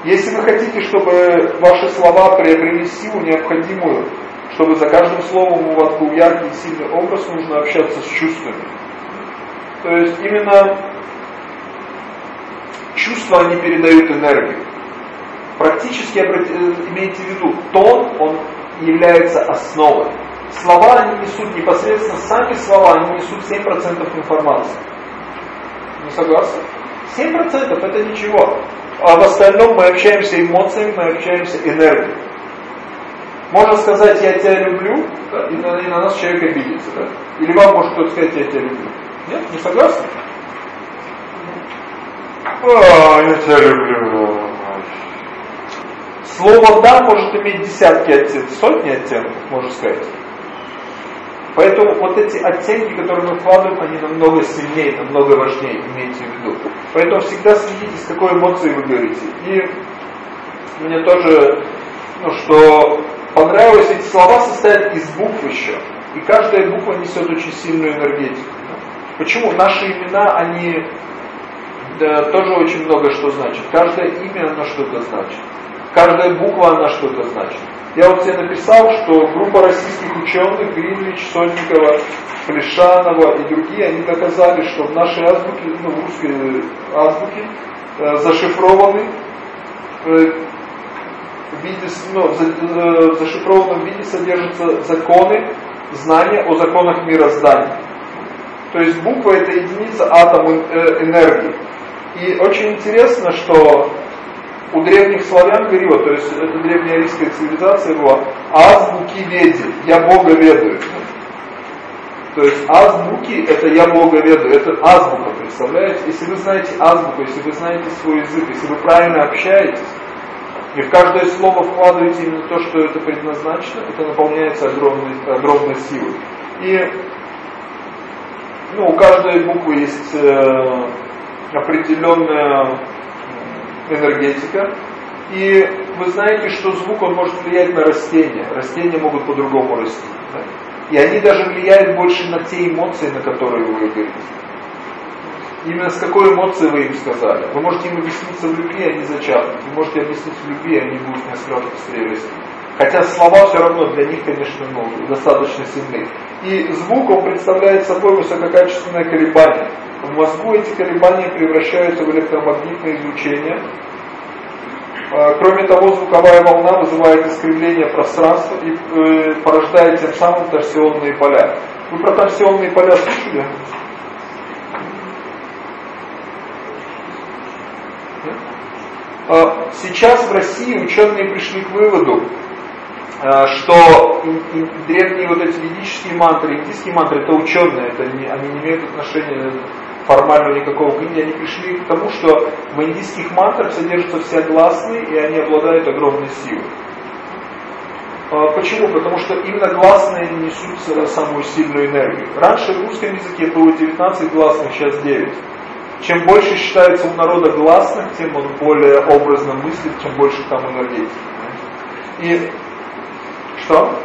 если вы хотите, чтобы ваши слова приобрели силу необходимую, чтобы за каждым словом у вас был яркий и сильный образ, нужно общаться с чувствами. То есть именно чувства, они передают энергию. Практически, имейте в виду, тон, он является основой. Слова, они несут непосредственно, сами слова, они несут 7% информации. Не согласны? 7% это ничего. А в остальном мы общаемся эмоциями, мы общаемся энергией. Можно сказать, я тебя люблю, да, и, на, и на нас человек обидится. Да? Или вам может кто-то сказать, я тебя люблю. Нет? Не согласны? А, я тебя люблю. Слово «да» может иметь десятки оттенков, сотни оттенков, можно сказать. Поэтому вот эти оттенки, которые мы вкладываем, они намного сильнее, намного важнее, имейте в виду. Поэтому всегда следите, с какой эмоцией вы говорите. И мне тоже, ну, что понравилось, эти слова состоят из букв еще. И каждая буква несет очень сильную энергетику. Почему? Наши имена, они да, тоже очень много что значит. Каждое имя, оно что-то значит. Каждая буква, она что-то значит. Я вот себе написал, что группа российских ученых, Гринвич, Сольникова, Плешанова и другие, они доказали, что в нашей азбуке, ну, в русской азбуке, э, зашифрованы э, в виде, ну, в, э, в зашифрованном виде содержатся законы, знания о законах мироздания. То есть буква это единица атом э, энергии. И очень интересно, что у древних славян говорила, то есть это древняя арийская цивилизация была, азбуки веди, я Бога ведаю. То есть азбуки это я Бога ведаю, это азбука, представляете? Если вы знаете азбуку, если вы знаете свой язык, если вы правильно общаетесь, и в каждое слово вкладываете именно то, что это предназначено, это наполняется огромной, огромной силой. И ну, у каждой буквы есть э, определенная энергетика. И вы знаете, что звук он может влиять на растения. Растения могут по-другому расти. Да? И они даже влияют больше на те эмоции, на которые вы говорите. Именно с какой эмоцией вы им сказали. Вы можете им объясниться в любви, не зачахнуть. Вы можете объяснить в любви, они будут несколько раз быстрее расти. Хотя слова все равно для них, конечно, ну, достаточно сильны. И звук, он представляет собой высококачественное колебание. В мозгу эти колебания превращаются в электромагнитное излучение. А, кроме того, звуковая волна вызывает искривление пространства и э, порождает тем самым торсионные поля. Вы про торсионные поля слышали? А, сейчас в России ученые пришли к выводу, а, что древние вот эти ведические мантры, индийские мантры, это ученые, это они не имеют отношения формального никакого Индии, они пришли к тому, что в индийских мантрах содержатся все гласные, и они обладают огромной силой. А, почему? Потому что именно гласные несут самую сильную энергию. Раньше в русском языке было 19 гласных, сейчас 9. Чем больше считается у народа гласных, тем он более образно мыслит, чем больше там энергетики. И что?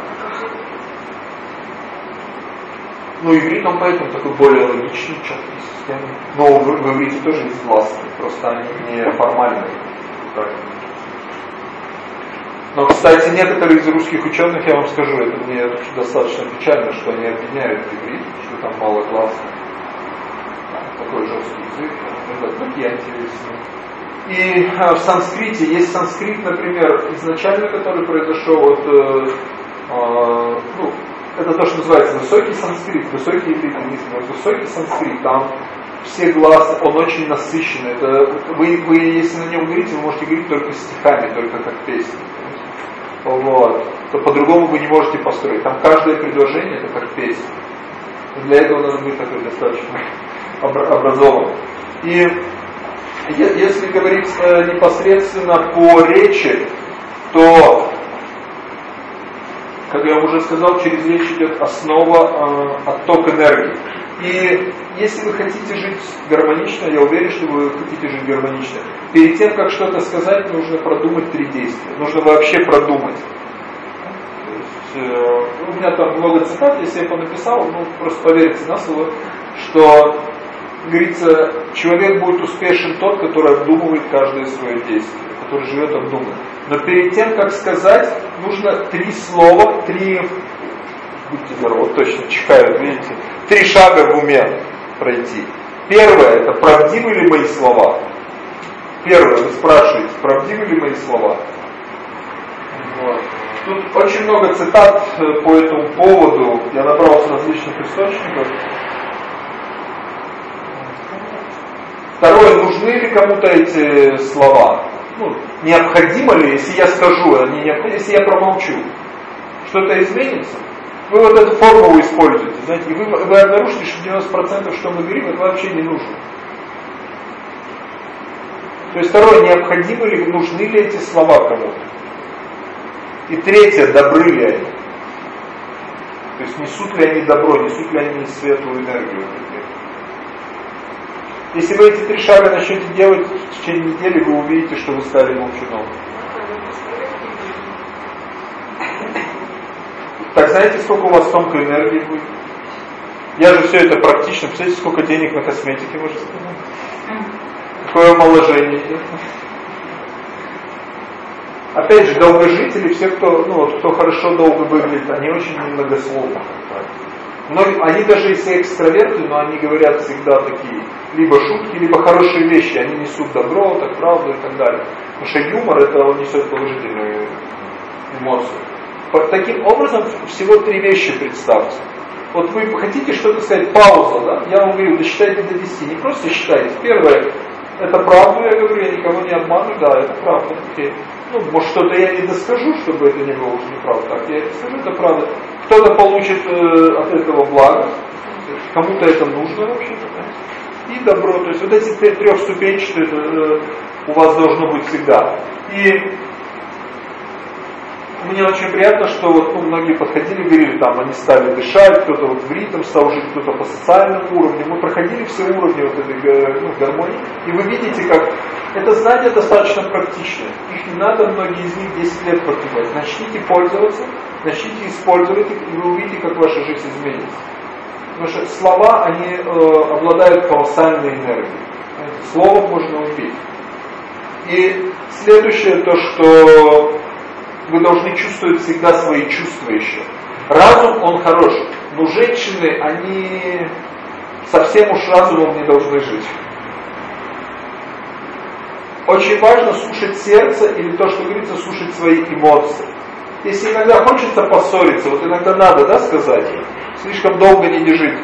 Ну, иврит, он поэтому такой более логичный, четкий системный. Но в, в иврите тоже есть гласные, просто они не формальные. Но, кстати, некоторые из русских ученых, я вам скажу, это мне достаточно печально, что они обвиняют иврит, что там мало гласных. Такой жесткий язык, это другие антивесны. И а, в санскрите, есть санскрит, например, изначально, который произошел от, э, э, ну, это то, что называется высокий санскрит, высокий иврит, высокий санскрит, там все глазы, он очень насыщенный. Это, вы, вы, если на нем говорите, вы можете говорить только стихами, только как песни. Вот. То по-другому вы не можете построить. Там каждое предложение это как песня. Для этого надо быть такой достаточно образованным. И если говорить э, непосредственно по речи, то, как я уже сказал, через речь идет основа, э, отток энергии. И если вы хотите жить гармонично, я уверен, что вы хотите жить гармонично, перед тем, как что-то сказать, нужно продумать три действия. Нужно вообще продумать. Есть, э, у меня там много цитат, если я понаписал, ну просто поверьте на слово, что говорится, человек будет успешен тот, который обдумывает каждое свое действие, который живет обдуманно. Но перед тем, как сказать, нужно три слова, три, будьте здоровы, точно чихают, видите, три шага в уме пройти. Первое, это правдивы ли мои слова? Первое, вы спрашиваете, правдивы ли мои слова? Вот. Тут очень много цитат э, по этому поводу, я набрал с различных источников. Второе, нужны ли кому-то эти слова? Ну, необходимо ли, если я скажу, они необходимы, если я промолчу, что-то изменится? Вы вот эту формулу используете, знаете, и вы, вы обнаружите, что 90% что мы говорим, это вообще не нужно. То есть второе, необходимы ли, нужны ли эти слова кому-то? И третье, добры ли они? То есть несут ли они добро, несут ли они светлую энергию? Если вы эти три шага начнете делать в течение недели, вы увидите, что вы стали молчуном. Так знаете, сколько у вас тонкой энергии будет? Я же все это практично. Представляете, сколько денег на косметике можно сказать? Какое омоложение идет? Опять же, долгожители, все, кто, ну, вот, кто хорошо долго выглядит, они очень немногословны. Многие, они даже если экстраверты, но они говорят всегда такие, либо шутки, либо хорошие вещи, они несут добро, так правду и так далее. Потому что юмор это он несет положительную эмоцию. Таким образом, всего три вещи представьте. Вот вы хотите что-то сказать, пауза, да? Я вам говорю, досчитайте до 10. Не просто считайте. Первое, это правда, я говорю, я никого не обманываю, да, это правда. Ну, может, что-то я не доскажу, чтобы это не было уже неправда. Так, я это скажу, это правда. Кто-то получит э, от этого благо, кому-то это нужно вообще-то. И добро. То есть вот эти трехступенчатые э, у вас должно быть всегда. И мне очень приятно, что вот ну, многие подходили, говорили, там они стали дышать, кто-то вот в ритм стал жить, кто-то по социальному уровню. Мы проходили все уровни вот этой ну, гармонии, и вы видите, как это знание достаточно практичное. Их не надо, многие из них 10 лет практиковать. Начните пользоваться, начните использовать их, и вы увидите, как ваша жизнь изменится. Потому что слова, они э, обладают колоссальной энергией. Слово можно убить. И следующее, то, что вы должны чувствовать всегда свои чувства еще. Разум, он хорош, но женщины, они совсем уж разумом не должны жить. Очень важно слушать сердце или то, что говорится, слушать свои эмоции. Если иногда хочется поссориться, вот иногда надо, да, сказать, слишком долго не держите.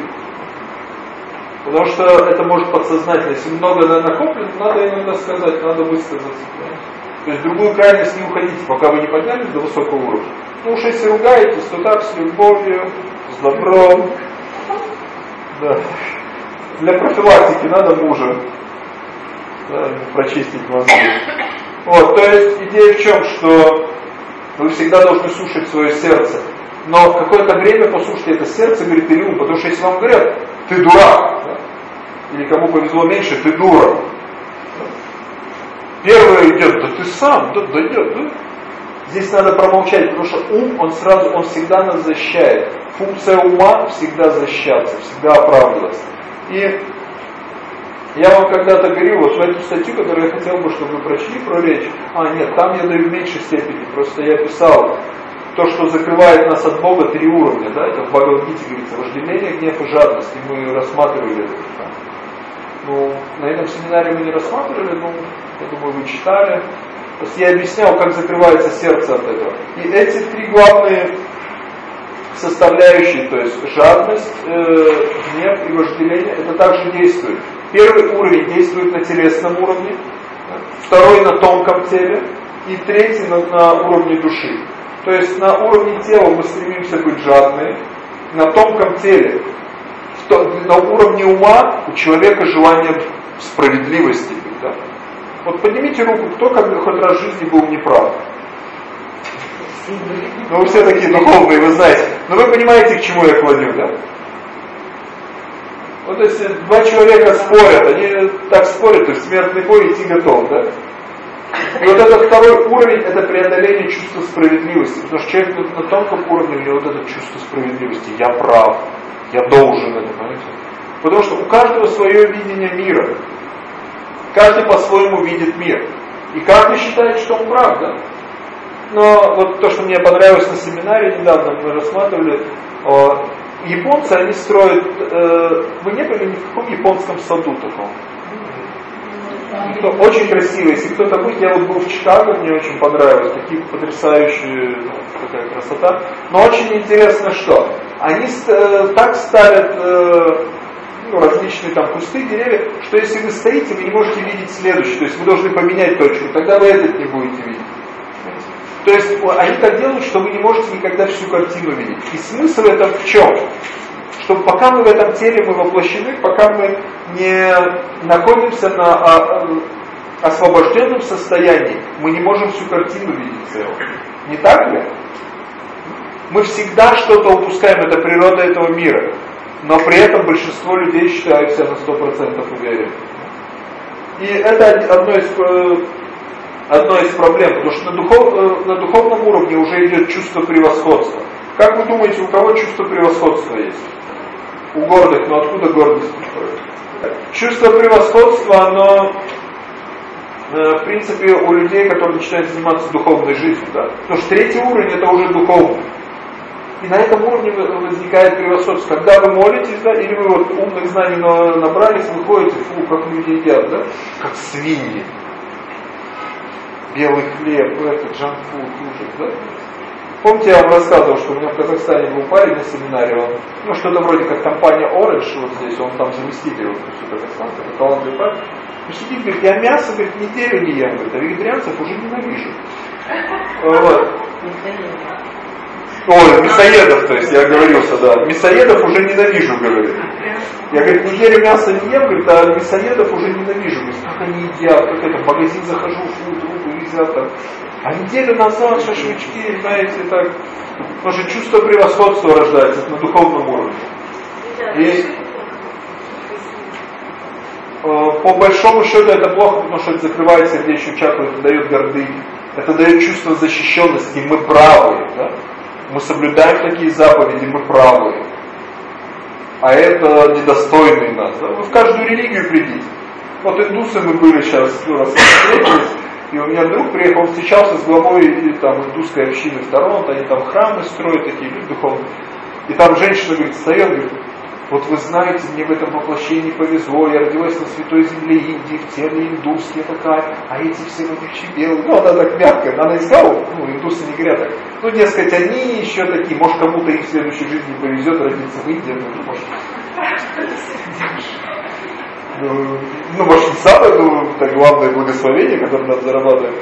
Потому что это может подсознательно. Если много накоплено, надо иногда сказать, надо высказаться. То есть другую крайность не уходите, пока вы не поднялись до высокого уровня. Ну уж если ругаетесь, то так, с любовью, с добром. Да. Для профилактики надо мужа да, прочистить мозги. Вот, то есть идея в чем, что вы всегда должны слушать свое сердце. Но в какое-то время послушайте это сердце, говорит, или ум, потому что если вам говорят, ты дурак, да, или кому повезло меньше, ты дура, Первое идет, да ты сам, да дойдет, да? Здесь надо промолчать, потому что ум, он сразу, он всегда нас защищает. Функция ума всегда защищаться, всегда оправдываться. И я вам когда-то говорил, вот в эту статью, которую я хотел бы, чтобы вы прочли про речь, а нет, там я даю в меньшей степени, просто я писал, то, что закрывает нас от Бога, три уровня, да, это в Бхагавадгите говорится, вожделение, гнев и жадность, и мы рассматривали это. Ну, на этом семинаре мы не рассматривали, но я думаю, вы читали. То есть я объяснял, как закрывается сердце от этого. И эти три главные составляющие, то есть жадность, э, гнев и вожделение, это также действует. Первый уровень действует на телесном уровне, второй на тонком теле и третий на, на уровне души. То есть на уровне тела мы стремимся быть жадными, на тонком теле, на уровне ума у человека желание справедливости. Да? Вот поднимите руку, кто как хоть раз в жизни был неправ. Ну вы все такие духовные, вы знаете. Но вы понимаете, к чему я клоню, да? Вот если два человека спорят, они так спорят, то есть смертный бой идти готов, да? И вот этот второй уровень, это преодоление чувства справедливости. Потому что человек на тонком уровне, у него вот это чувство справедливости. Я прав, я должен это, понимаете? Потому что у каждого свое видение мира. Каждый по-своему видит мир. И каждый считает, что он прав, да? Но вот то, что мне понравилось на семинаре недавно, мы рассматривали, японцы, они строят, э, вы не были ни в каком японском саду таком? Очень красиво. Если кто-то будет, я вот был в Чикаго, мне очень понравилось, такие потрясающие, ну, такая красота. Но очень интересно, что они э, так ставят э, ну, различные там кусты, деревья, что если вы стоите, вы не можете видеть следующий, то есть вы должны поменять точку, тогда вы этот не будете видеть. То есть они так делают, что вы не можете никогда всю картину видеть. И смысл в этом в чем? Что пока мы в этом теле мы воплощены, пока мы не находимся на а, а, освобожденном состоянии, мы не можем всю картину видеть целую. Не так ли? Мы всегда что-то упускаем, это природа этого мира. Но при этом большинство людей считают себя на 100% уверенными. И это одно из э, одной из проблем, потому что на, духов, э, на духовном уровне уже идет чувство превосходства. Как вы думаете, у кого чувство превосходства есть? У гордых, но откуда гордость приходит? Чувство превосходства, оно э, в принципе у людей, которые начинают заниматься духовной жизнью. Да? Потому что третий уровень это уже духовный. И на этом уровне возникает превосходство. Когда вы молитесь, да, или вы вот умных знаний набрались, вы ходите, фу, как люди едят, да, как свиньи белый хлеб, это джанкфуд, ужас, да? Помните, я вам рассказывал, что у меня в Казахстане был парень на семинаре, он, ну, что-то вроде как компания Orange, вот здесь, он там заместитель вот, всю Казахстан, такой талантливый парень. И сидит, говорит, я мясо, говорит, неделю не ем, говорит, а вегетарианцев уже ненавижу. Вот. Ой, мясоедов, то есть я оговорился, да. Мясоедов уже ненавижу, говорит. Я, говорит, неделю мясо не ем, говорит, а мясоедов уже ненавижу. Говорит, как они едят, как это, в магазин захожу, фу, там. А неделю назад шашлычки, знаете, так, что чувство превосходства рождается на духовном уровне. И э, по большому счету это плохо, потому что это закрывает сердечную чакру, это дает гордыню. Это дает чувство защищенности, мы правы. Да? мы соблюдаем такие заповеди, мы правы. А это недостойный нас. Да? Вы в каждую религию придите. Вот индусы мы были сейчас, ну, раз встретились, и у меня друг приехал, встречался с главой там, индусской общины в Торонто, они там храмы строят, такие люди духовные. И там женщина говорит, стоял, говорит, вот вы знаете, мне в этом воплощении повезло, я родилась на святой земле Индии, в теле индусские такая, а эти все вот белые. Ну, она так мягко, она искала, ну, индусы не говорят так. Ну, дескать, они еще такие, может, кому-то их в следующей жизни повезет родиться в Индии, ну, может. Ну, ну, может, самое, но это главное благословение, которое надо зарабатывать.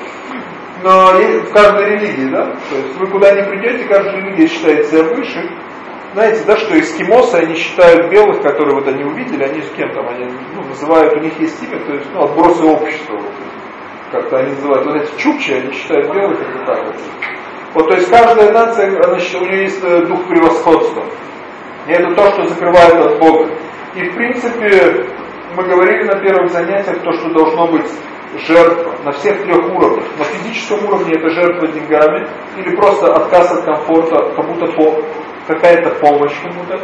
Но в каждой религии, да, то есть вы куда ни придете, каждая религия считает себя выше, знаете, да, что эскимосы, они считают белых, которые вот они увидели, они с кем там, они ну, называют, у них есть имя, то есть, ну, отбросы общества, вот, как-то они называют, вот эти чукчи, они считают белых, это так вот. Вот, то есть каждая нация, она, у нее есть э, дух превосходства. И это то, что закрывает от Бога. И в принципе, мы говорили на первых занятиях, то, что должно быть жертва на всех трех уровнях. На физическом уровне это жертва деньгами или просто отказ от комфорта, кому-то по какая-то помощь кому-то.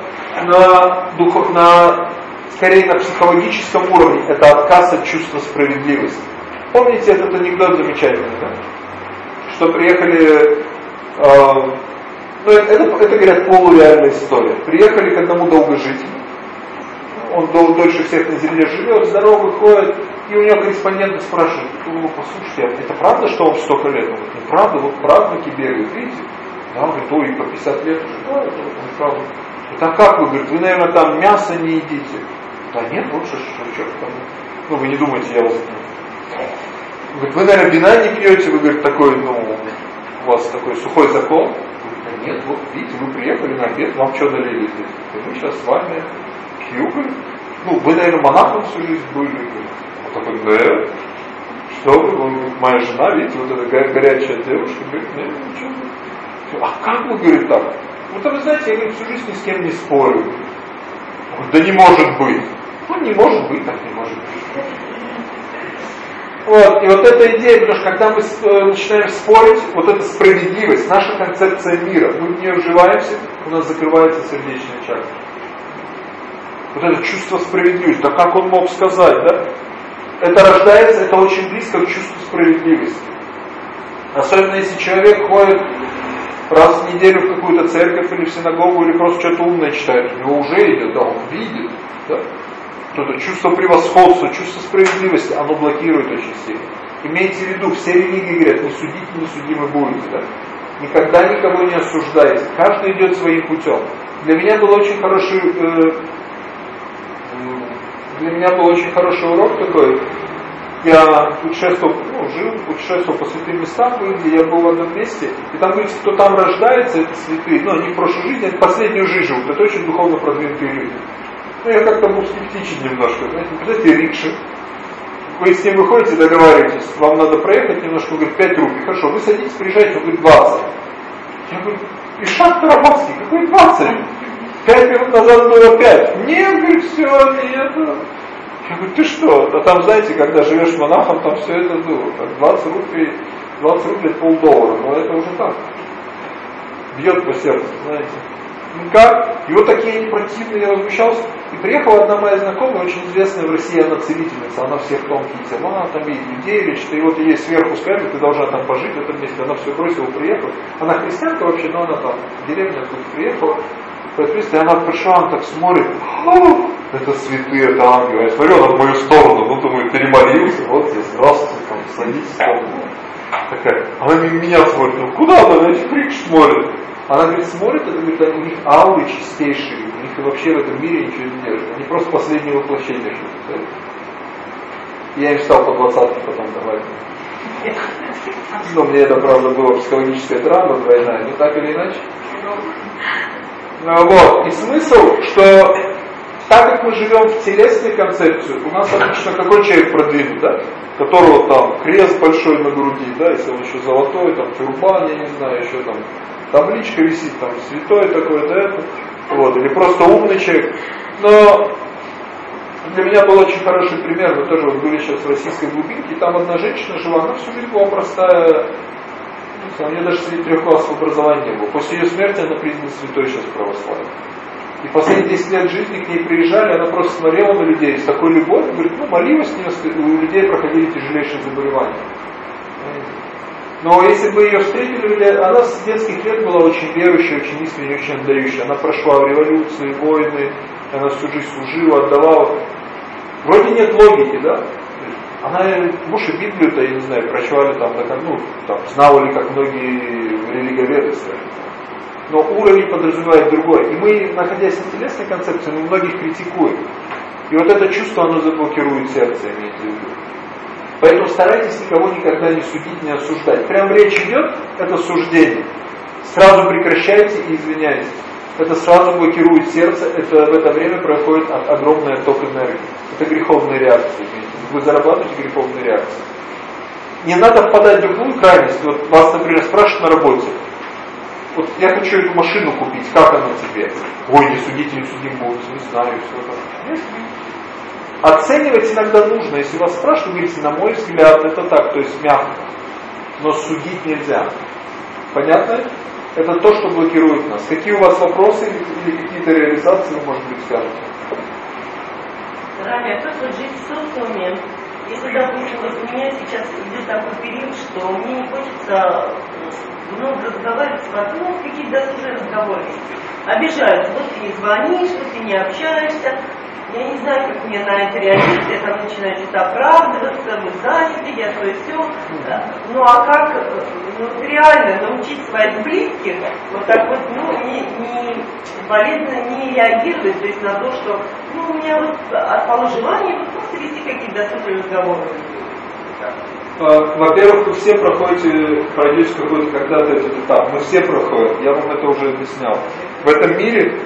На, духов, на, скорее на психологическом уровне это отказ от чувства справедливости. Помните этот анекдот замечательный, да? Что приехали, э, ну это, это, это говорят полуреальная история. Приехали к одному долгожителю, он дол, дольше всех на земле живет, здоровый ходит, и у него корреспондент спрашивает, ну послушайте, а это правда, что он столько лет? Он говорит, ну правда, вот праздники бегают, видите? Да, он говорит, ой, по 50 лет уже, да, это вот правда. Это а как вы, говорит, вы, наверное, там мясо не едите. Да нет, лучше, что там. Ну, вы не думаете, я вас... Говорит, вы, наверное, вина не пьете, вы, говорит, такой, ну, у вас такой сухой закон. Говорит, нет, вот видите, вы приехали на обед, вам что налили здесь? Мы сейчас с вами говорит. Ну, вы, наверное, монахом всю жизнь были. Он такой, да, что вы, он говорит, моя жена, видите, вот эта горячая девушка, говорит, нет, ничего. А как вы, говорит, так? Вот а вы знаете, я говорит, всю жизнь ни с кем не спорю. Говорит, да не может быть. Ну, не может быть, так не может быть. Вот, и вот эта идея, потому что когда мы э, начинаем спорить, вот эта справедливость, наша концепция мира, мы в нее вживаемся, у нас закрывается сердечная чакра. Вот это чувство справедливости, да как он мог сказать, да? Это рождается, это очень близко к чувству справедливости. Особенно если человек ходит раз в неделю в какую-то церковь или в синагогу, или просто что-то умное читает, у него уже идет, да, он видит, да? Вот это чувство превосходства, чувство справедливости, оно блокирует очень сильно. Имейте в виду, все религии говорят, не судите, не судимы будете. Да? Никогда никого не осуждайте. Каждый идет своим путем. Для меня был очень хороший, э, для меня был очень хороший урок такой. Я путешествовал, ну, жил, путешествовал по святым местам в я был в одном месте, и там говорится, кто там рождается, это святые, ну, они в прошлой жизни, они последнюю жизнь живут, это очень духовно продвинутые люди. Ну, я как-то был скептичен немножко. Знаете, рикши. Вы с ним выходите, договариваетесь, вам надо проехать немножко, говорит, 5 рублей. Хорошо, вы садитесь, приезжаете, он говорит, 20. Я говорю, и шаг Тарабовский, какой 20? Пять минут назад было 5. Нет, говорит, все, нет. Я говорю, ты что? А там, знаете, когда живешь монахом, там все это было. Так, 20 рублей, 20 рублей полдоллара. Но это уже так. Бьет по сердцу, знаете. Ну как? И вот такие противные, я возмущался. И приехала одна моя знакомая, очень известная в России, она целительница, она всех тонкие тела, там и людей лечит, и вот ей сверху сказали, ты должна там пожить в этом месте, она все бросила, приехала. Она христианка вообще, но она там, в деревне тут приехала, и она пришла, она так смотрит, это святые, это ангелы. Я смотрю, она в мою сторону, ну, думаю, перемолился, вот здесь, здравствуйте, там, садитесь, там. Такая, она меня смотрит, ну, куда она, на этих рикш смотрит? Она говорит, смотрит, это говорит, у них ауры чистейшие, у них вообще в этом мире ничего не держит. Они просто последнее воплощение держат. Я им стал по двадцатке потом давать. Но мне это, правда, была психологическая травма двойная, но так или иначе. Ну, вот. И смысл, что так как мы живем в телесной концепции, у нас обычно какой человек продвинут, да? Которого там крест большой на груди, да, если он еще золотой, там тюрбан, я не знаю, еще там табличка висит, там, святой такой-то, это, вот, или просто умный человек. Но для меня был очень хороший пример, мы тоже вот были сейчас в российской глубинке, там одна женщина жила, она всю жизнь была простая, у нее даже среди трех классов образования не было. После ее смерти она признана святой сейчас в православии. И последние 10 лет жизни к ней приезжали, она просто смотрела на людей с такой любовью, говорит, ну молилась, у людей проходили тяжелейшие заболевания. Но если бы ее встретили, она с детских лет была очень верующая, очень искренне, очень отдающая. Она прошла революции, войны, она всю жизнь служила, отдавала. Вроде нет логики, да? Она, муж и Библию-то, я не знаю, прочла там, так, ну, там, знала ли, как многие религоведы, скажем Но уровень подразумевает другой. И мы, находясь в телесной концепции, мы многих критикуем. И вот это чувство, оно заблокирует сердце, имеется в виду. Поэтому старайтесь никого никогда не судить, не осуждать. Прям речь идет, это суждение. Сразу прекращайте и извиняйтесь. Это сразу блокирует сердце, это в это время проходит огромный отток энергии. Это греховная реакция. Вы зарабатываете греховные реакции. Не надо впадать в другую крайность. Вот вас, например, спрашивают на работе. Вот я хочу эту машину купить, как она тебе? Ой, не судите, не судим будете, не знаю, все так. Оценивать иногда нужно. Если вас спрашивают, говорите, на мой взгляд, это так, то есть мягко. Но судить нельзя. Понятно? Это то, что блокирует нас. Какие у вас вопросы или, какие-то реализации вы, может быть, скажете? Рами, а как вот жить в социуме, если, допустим, вот у меня сейчас идет такой период, что мне не хочется много разговаривать, ну, какие-то досужие разговоры. Обижаются, вот ты не звонишь, вот ты не общаешься, Я не знаю, как мне на это реагировать, я там начинаю что-то оправдываться, мы заняты, я то и все. Ну а как ну, реально научить своих близких вот так вот, ну, не, не болезненно не реагировать, то есть на то, что, ну, у меня вот отпало желание вот просто вести какие-то доступные разговоры. А, во-первых, вы все проходите, пройдете какой-то когда-то этот этап. Мы все проходим, я вам это уже объяснял. В этом мире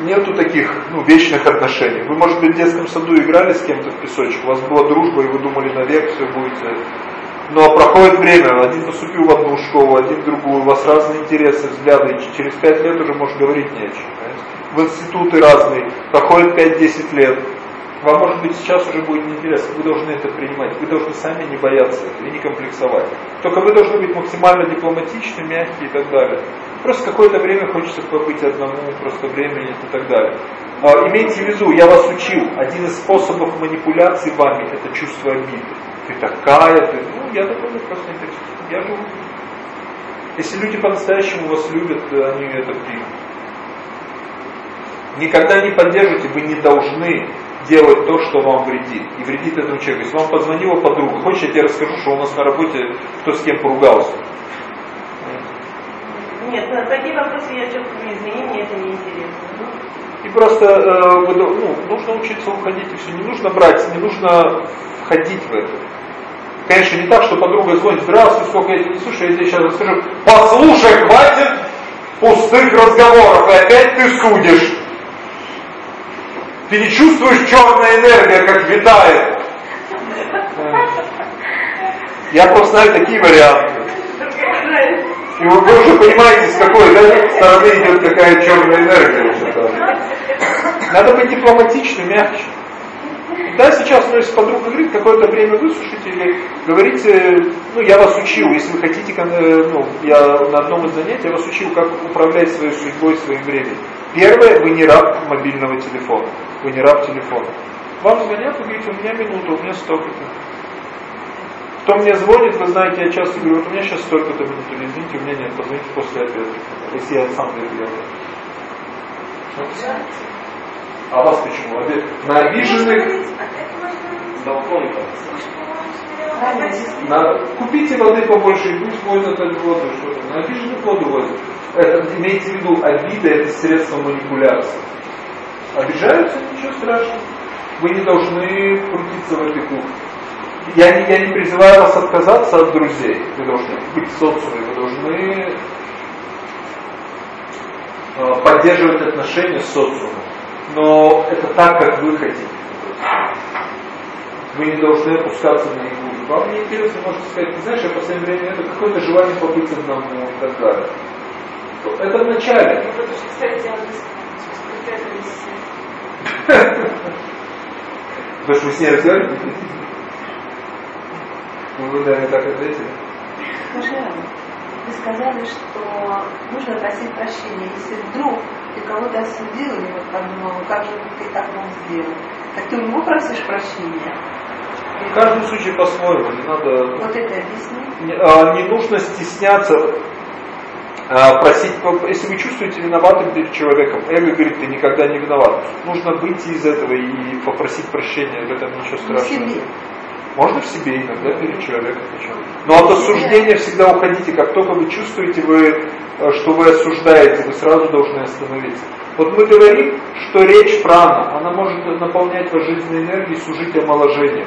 нету таких ну, вечных отношений. Вы, может быть, в детском саду играли с кем-то в песочек, у вас была дружба, и вы думали, навек все будете. Но проходит время, один поступил в одну школу, один в другую, у вас разные интересы, взгляды, и через пять лет уже может говорить не о чем. В институты разные, проходит 5-10 лет, вам, может быть, сейчас уже будет неинтересно, вы должны это принимать, вы должны сами не бояться этого и не комплексовать. Только вы должны быть максимально дипломатичны, мягкие и так далее. Просто какое-то время хочется побыть одному, просто времени и так далее. А, имейте в виду, я вас учил, один из способов манипуляции вами – это чувство обиды. Ты такая, ты, ну, я такой просто не я живу. Если люди по-настоящему вас любят, они это примут. Никогда не поддерживайте, вы не должны делать то, что вам вредит. И вредит этому человеку. Если вам позвонила подруга, хочешь, я тебе расскажу, что у нас на работе кто с кем поругался. Нет, на такие вопросы я чувствую извини, мне это не интересно. И просто э, ну, нужно учиться уходить и все. Не нужно брать, не нужно входить в это. Конечно, не так, что подруга звонит, здравствуй, сколько я тебя не слушаю, я тебе сейчас расскажу. Послушай, хватит пустых разговоров, и опять ты судишь. Ты не чувствуешь черная энергия, как витает. Я просто знаю такие варианты. И вы, уже понимаете, с какой да, стороны идет какая черная энергия. Уже, Надо быть дипломатичным, мягче. Да, сейчас, ну, если подруга говорит, какое-то время высушите или говорите, ну, я вас учил, если вы хотите, э, ну, я на одном из занятий я вас учил, как управлять своей судьбой, своим временем. Первое, вы не раб мобильного телефона, вы не раб телефона. Вам звонят, вы говорите, у меня минута, у меня столько-то. Кто мне звонит, вы знаете, я часто говорю, вот у меня сейчас столько-то минут, или извините, у меня нет, позвоните после ответа, если я сам это делаю. А вас почему? На обиженных... На... Купите воды побольше и пусть возят воду, что-то. На обиженных воду возят. Это, имейте в виду, обида это средство манипуляции. Обижаются, ничего страшного. Вы не должны крутиться в этой кухне. Я не, я не призываю вас отказаться от друзей. Вы должны быть в социуме, вы должны э, поддерживать отношения с социумом но это так, как вы хотите. Вы не должны опускаться на игру. Вам не интересно, можете сказать, ты знаешь, я в последнее время это какое-то желание побыть одному и так далее. Это в начале. Потому что вы с ней разговариваете? Вы, наверное, так ответили. Вы сказали, что нужно просить прощения, если вдруг ты кого-то осудил, или вот подумал, ну как же ты так мог сделать, так ты у него просишь прощения. В каждом случае по-своему, не надо... Вот это объясни. Не, а, не нужно стесняться а, просить, если вы чувствуете виноватым перед человеком, эго говорит, ты никогда не виноват. Нужно выйти из этого и попросить прощения, в этом ничего страшного. Себе. Можно в себе иногда перед человеком. Но от осуждения всегда уходите. Как только вы чувствуете, вы Э, что вы осуждаете, вы сразу должны остановиться. Вот мы говорим, что речь прана, она может наполнять вас жизненной энергией и служить омоложением.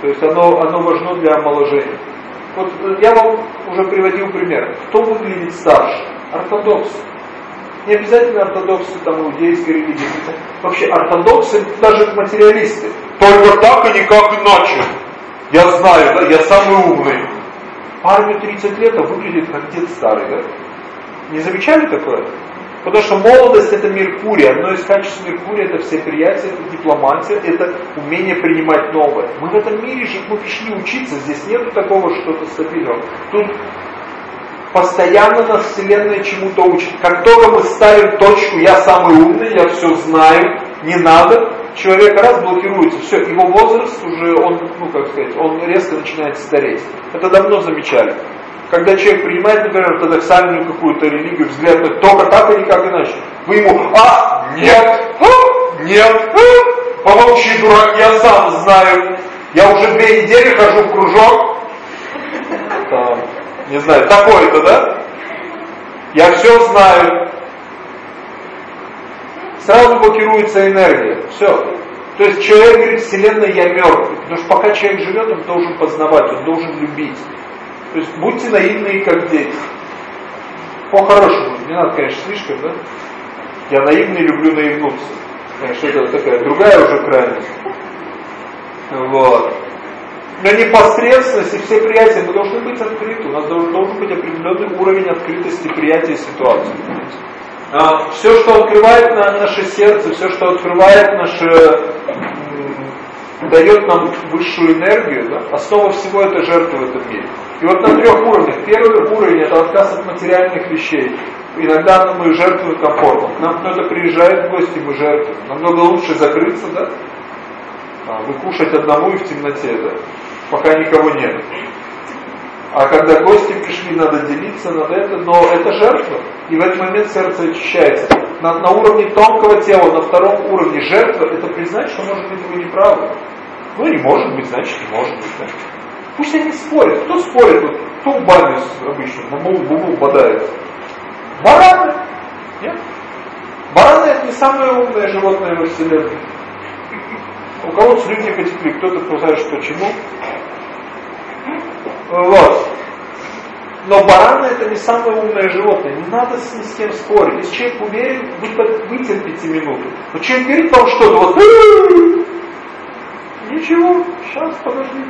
То есть оно, оно важно для омоложения. Вот э, я вам уже приводил пример. Кто выглядит старше? Ортодоксы. Не обязательно ортодоксы там иудейской религии. Вообще ортодоксы даже материалисты. Только так и никак иначе. Я знаю, да, я самый умный. Парню 30 лет, а выглядит как дед старый, да? Не замечали такое? Потому что молодость это Меркурий. Одно из качеств Меркурия это все приятие, это дипломатия, это умение принимать новое. Мы в этом мире же, мы пришли учиться, здесь нет такого что-то стабильного. Тут постоянно нас Вселенная чему-то учит. Как только мы ставим точку, я самый умный, я все знаю, не надо, человек раз блокируется, все, его возраст уже, он, ну как сказать, он резко начинает стареть. Это давно замечали. Когда человек принимает, например, ортодоксальную какую-то религию, взгляд на только так и никак иначе. Вы ему, а, нет, а, нет, а, помолчи, дурак, я сам знаю. Я уже две недели хожу в кружок. Там, не знаю, такой-то, да? Я все знаю. Сразу блокируется энергия. Все. То есть человек говорит, Вселенная, я мертвый. Потому что пока человек живет, он должен познавать, он должен любить. То есть будьте наивные, как дети. По-хорошему, не надо, конечно, слишком, да? Я наивный, люблю наивнуться. Конечно, это такая другая уже крайность. Вот. Но непосредственность и все приятия, мы должны быть открыты. У нас должен, должен быть определенный уровень открытости приятия ситуации. А, все, что открывает на наше сердце, все, что открывает наше дает нам высшую энергию, да? основа всего это жертва в этом мире. И вот на трех уровнях. Первый уровень это отказ от материальных вещей. Иногда мы жертвуем комфортом. нам кто-то приезжает в гости, мы жертвуем. Намного лучше закрыться, да? А, выкушать одному и в темноте, да? Пока никого нет. А когда гости пришли, надо делиться, надо это, но это жертва. И в этот момент сердце очищается. На, на уровне тонкого тела, на втором уровне жертва, это признать, что может быть вы не правы. Ну не может быть, значит не может быть. Да? Пусть они спорят. Кто спорит? Вот, кто в бане обычно на бубу бодает? Бараны. Нет? Бараны это не самое умное животное во Вселенной. У кого-то слюнки потекли, кто-то спрашивает, почему. Вот. Но бараны это не самое умное животное. Не надо с, ни с кем спорить. Если человек уверен, вы вытерпите минуту. Но человек говорит вам что-то, вот ничего, сейчас подожди.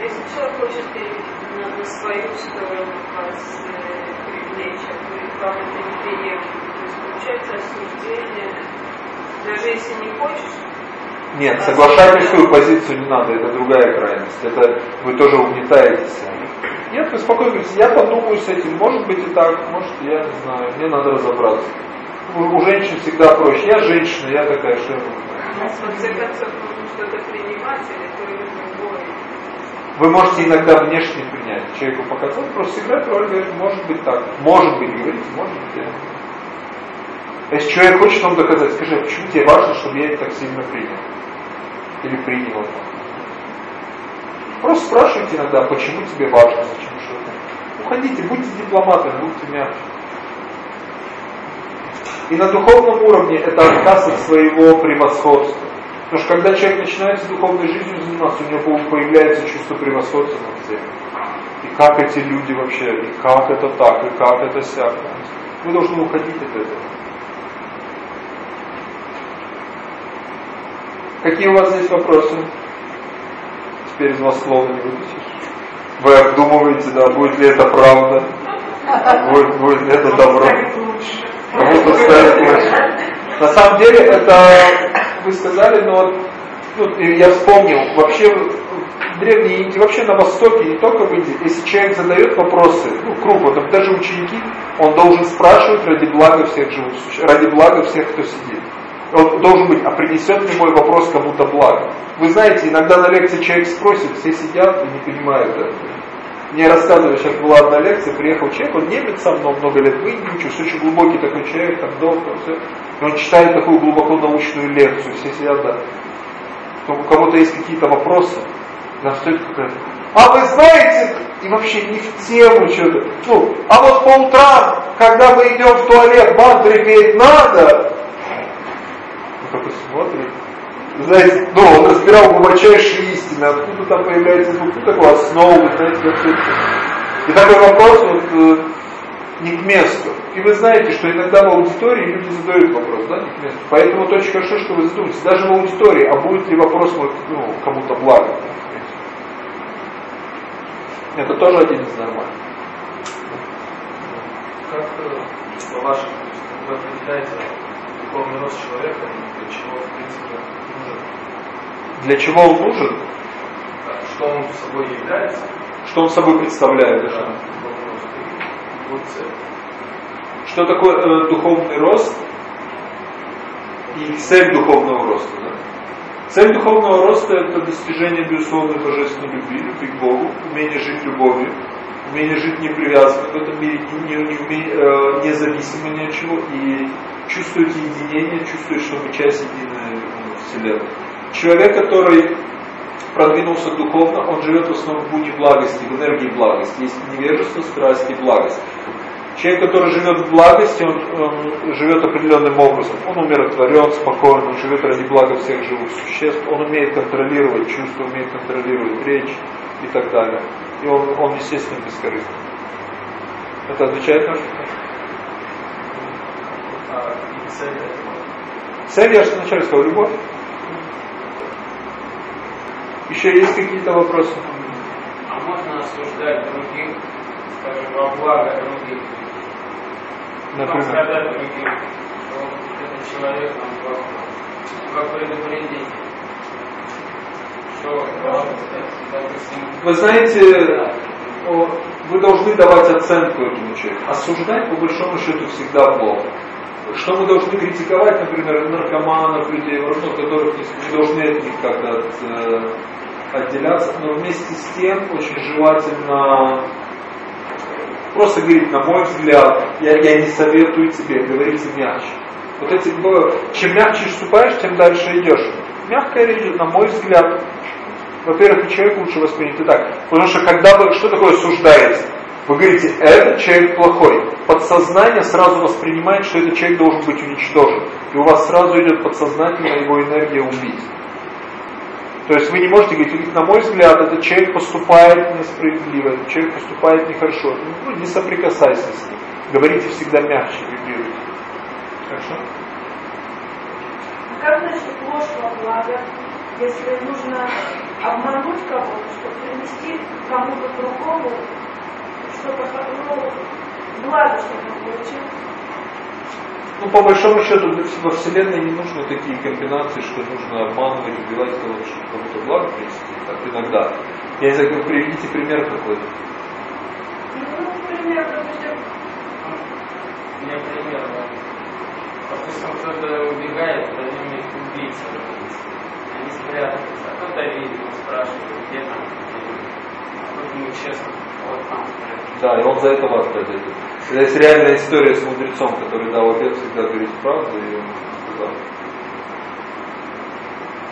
Если человек хочет на, на свою сторону вас э, привлечь, вам это не приемлемо, то есть получается осуждение, даже если не хочешь, нет, соглашайтесь свою позицию не надо, это другая крайность. Это вы тоже угнетаете себя. Нет, вы спокойно говорите, я подумаю с этим, может быть и так, может я не знаю, мне надо разобраться. У, у женщин всегда проще. Я женщина, я такая, что я В конце концов, нужно что-то принимать или то или другое. Вы можете иногда внешне принять, человеку показать, просто сыграть роль, говорит, может быть так, может быть, говорите, может быть, я Если человек хочет вам доказать, скажи, а почему тебе важно, чтобы я это так сильно принял? Или принял. Просто спрашивайте иногда, почему тебе важно, зачем что-то. Уходите, будьте дипломатами, будьте мягче. И на духовном уровне это отказ от своего превосходства. Потому что когда человек начинает с духовной жизнью заниматься, у него появляется чувство превосходства над всеми. И как эти люди вообще, и как это так, и как это сяк. Вы должны уходить от этого. Какие у вас здесь вопросы? Теперь из вас слова не вытащишь. Вы обдумываете, да, будет ли это правда, будет, будет ли это добро. Кому-то ставить лучше. На самом деле, это вы сказали, но ну, я вспомнил, вообще в Древней Индии, вообще на Востоке, не только в Индии, если человек задает вопросы, ну, круг, там даже ученики, он должен спрашивать ради блага всех живых ради блага всех, кто сидит он должен быть, а принесет ли мой вопрос кому-то благо? Вы знаете, иногда на лекции человек спросит, все сидят и не понимают, да? Мне рассказывали, сейчас была одна лекция, приехал человек, он немец сам, но много лет в Индии очень глубокий такой человек, там доктор, все. И он читает такую глубоко научную лекцию, все сидят, да. Но у кого-то есть какие-то вопросы, на что это какая-то а вы знаете, и вообще не в тему что-то. Ну, а вот по утрам, когда мы идем в туалет, мантры петь надо, такой смотрит. Знаете, ну, он разбирал глубочайшие истины, откуда там появляется звук, ну, такую основу, знаете, как все И такой вопрос вот э, не к месту. И вы знаете, что иногда в аудитории люди задают вопрос, да, не к месту. Поэтому это очень хорошо, что вы задумаетесь, даже в аудитории, а будет ли вопрос ну, кому-то благо. Это тоже один из нормальных. Как, э, по вашему, вы определяете духовный рост человека чего, в принципе, нужен. Для чего он нужен? Что он собой является? Что он собой представляет? Да, рост. Вот цель. Что такое э, духовный рост и цель духовного роста? Да? Цель духовного роста это достижение безусловной божественной любви, любви к Богу, умение жить любовью, умение жить не привязанно в этом мире, не, не, не, э, независимо ни от чего и чувствует единение, чувствует, что мы часть единой Вселенной. Человек, который продвинулся духовно, он живет в основном в буне благости, в энергии благости. Есть невежество, страсть и благость. Человек, который живет в благости, он, он живет определенным образом. Он умиротворен, спокоен, он живет ради блага всех живых существ, он умеет контролировать чувства, умеет контролировать речь и так далее. И он, он естественно, бескорыстный. Это отвечает на? А, цель Цель, я же вначале сказал, любовь. Еще есть какие-то вопросы? А можно осуждать других, скажем, во благо других? Например? Сказать другим, что этот человек нам плохой. Как предупредить? Вы знаете, вы должны давать оценку этому человеку. Осуждать, по большому счету, всегда плохо. Что мы должны критиковать, например, наркоманов, людей, ну, которых не должны от них как-то от, э, отделяться, но вместе с тем очень желательно просто говорить, на мой взгляд, я, я не советую тебе, говорите мягче. Вот эти, чем мягче вступаешь, тем дальше идешь. Мягкая речь, на мой взгляд, во-первых, человек лучше воспринят и так. Потому что когда вы, что такое осуждаете? Вы говорите, этот человек плохой. Подсознание сразу воспринимает, что этот человек должен быть уничтожен. И у вас сразу идет подсознательно его энергия убить. То есть вы не можете говорить, на мой взгляд, этот человек поступает несправедливо, этот человек поступает нехорошо. Ну, не соприкасайся с ним. Говорите всегда мягче, регулируйте. Хорошо? А как насчет ложь во благо, если нужно обмануть кого-то, чтобы принести кому-то другому что-то, ну, благо, чтобы он получил? Ну, по большому счету, во Вселенной не нужны такие комбинации, что нужно обманывать, убивать кого-то, чтобы кому-то благо принести. Так иногда. Я не знаю, приведите пример какой-то. Ну, пример, допустим. Мне пример, да. Допустим, кто-то убегает, за ним есть убийца, Они спрятались, а кто-то видит, он спрашивает, где там, а тут ему честно, вот там. Да, и он за это вас отдает. Это реальная история с мудрецом, который дал ответ всегда говорить правду, и он сказал.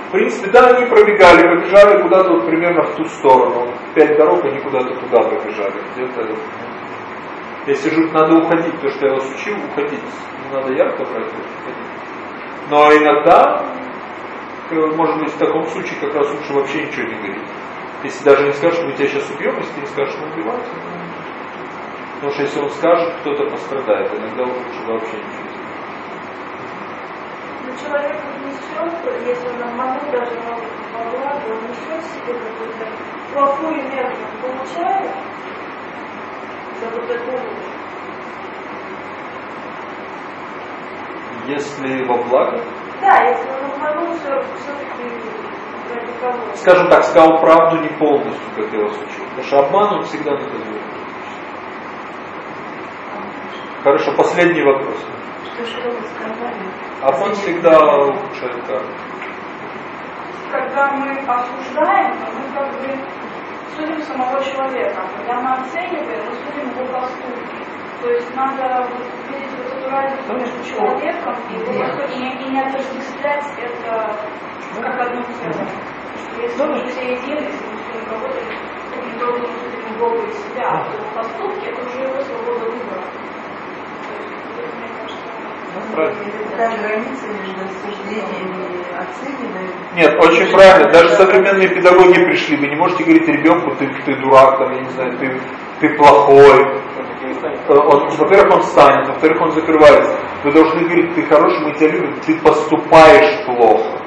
В принципе, да, они пробегали, побежали куда-то вот примерно в ту сторону. Пять дорог, они куда-то туда побежали. Где-то если же надо уходить, то, что я вас учил, уходить. Не надо ярко брать, уходить. Но иногда, может быть, в таком случае как раз лучше вообще ничего не говорить. Если даже не скажешь, мы тебя сейчас убьем, если ты не скажешь, мы убивать, Потому что если он скажет, кто-то пострадает, иногда лучше вообще ничего не Но человек несет, если он обманул даже во благо, он несет себе какую-то плохую энергию, получает за вот эту Если во благо? Да, если он обманул, все, все-таки ради кого? Скажем так, сказал правду не полностью, как я вас учил. Потому что обман он всегда наказуем. Хорошо, последний вопрос. Что, что вы сказали? Обман всегда улучшает карту. Когда мы осуждаем, мы как бы судим самого человека. Когда мы оцениваем, мы судим его поступки. То есть надо видеть между человеком и, его, и, и не отождествлять это как одно целое. Если мы все едины, если мы судим кого-то, то мы должны судить Бога и себя, а его поступки это уже его свобода выбора. Оцениванием? Нет, очень правильно. Даже современные педагоги пришли. Вы не можете говорить ребенку, ты, ты дурак, там, я не знаю, ты, ты плохой. Во-первых, он встанет, во-вторых, он закрывается. Вы должны говорить, ты хороший, мы тебя любим, ты поступаешь плохо.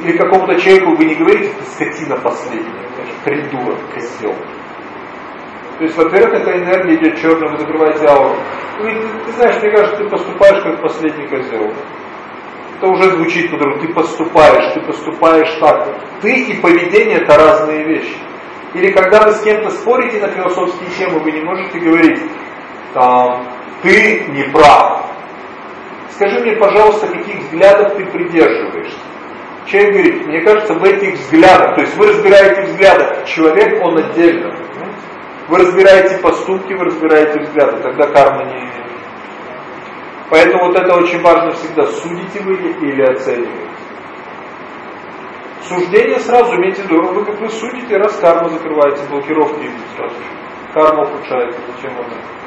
Или какому-то человеку вы не говорите, ты скотина последняя, придурок, козел. То есть, во-первых, эта энергия идет черная, вы закрываете ауру. Ты, ты знаешь, мне кажется, ты поступаешь как последний козел. Это уже звучит по-другому. Ты поступаешь, ты поступаешь так. Ты и поведение это разные вещи. Или когда вы с кем-то спорите на философские темы, вы не можете говорить, там, ты не прав. Скажи мне, пожалуйста, каких взглядов ты придерживаешься. Человек говорит, мне кажется, в этих взглядах, то есть вы разбираете взгляды, человек, он отдельно. Вы разбираете поступки, вы разбираете взгляды, тогда карма не... Поэтому вот это очень важно всегда, судите вы или оцениваете. Суждение сразу, имейте в виду, вы как вы судите, раз карму закрываете, блокировки сразу же. Карма ухудшается, зачем это?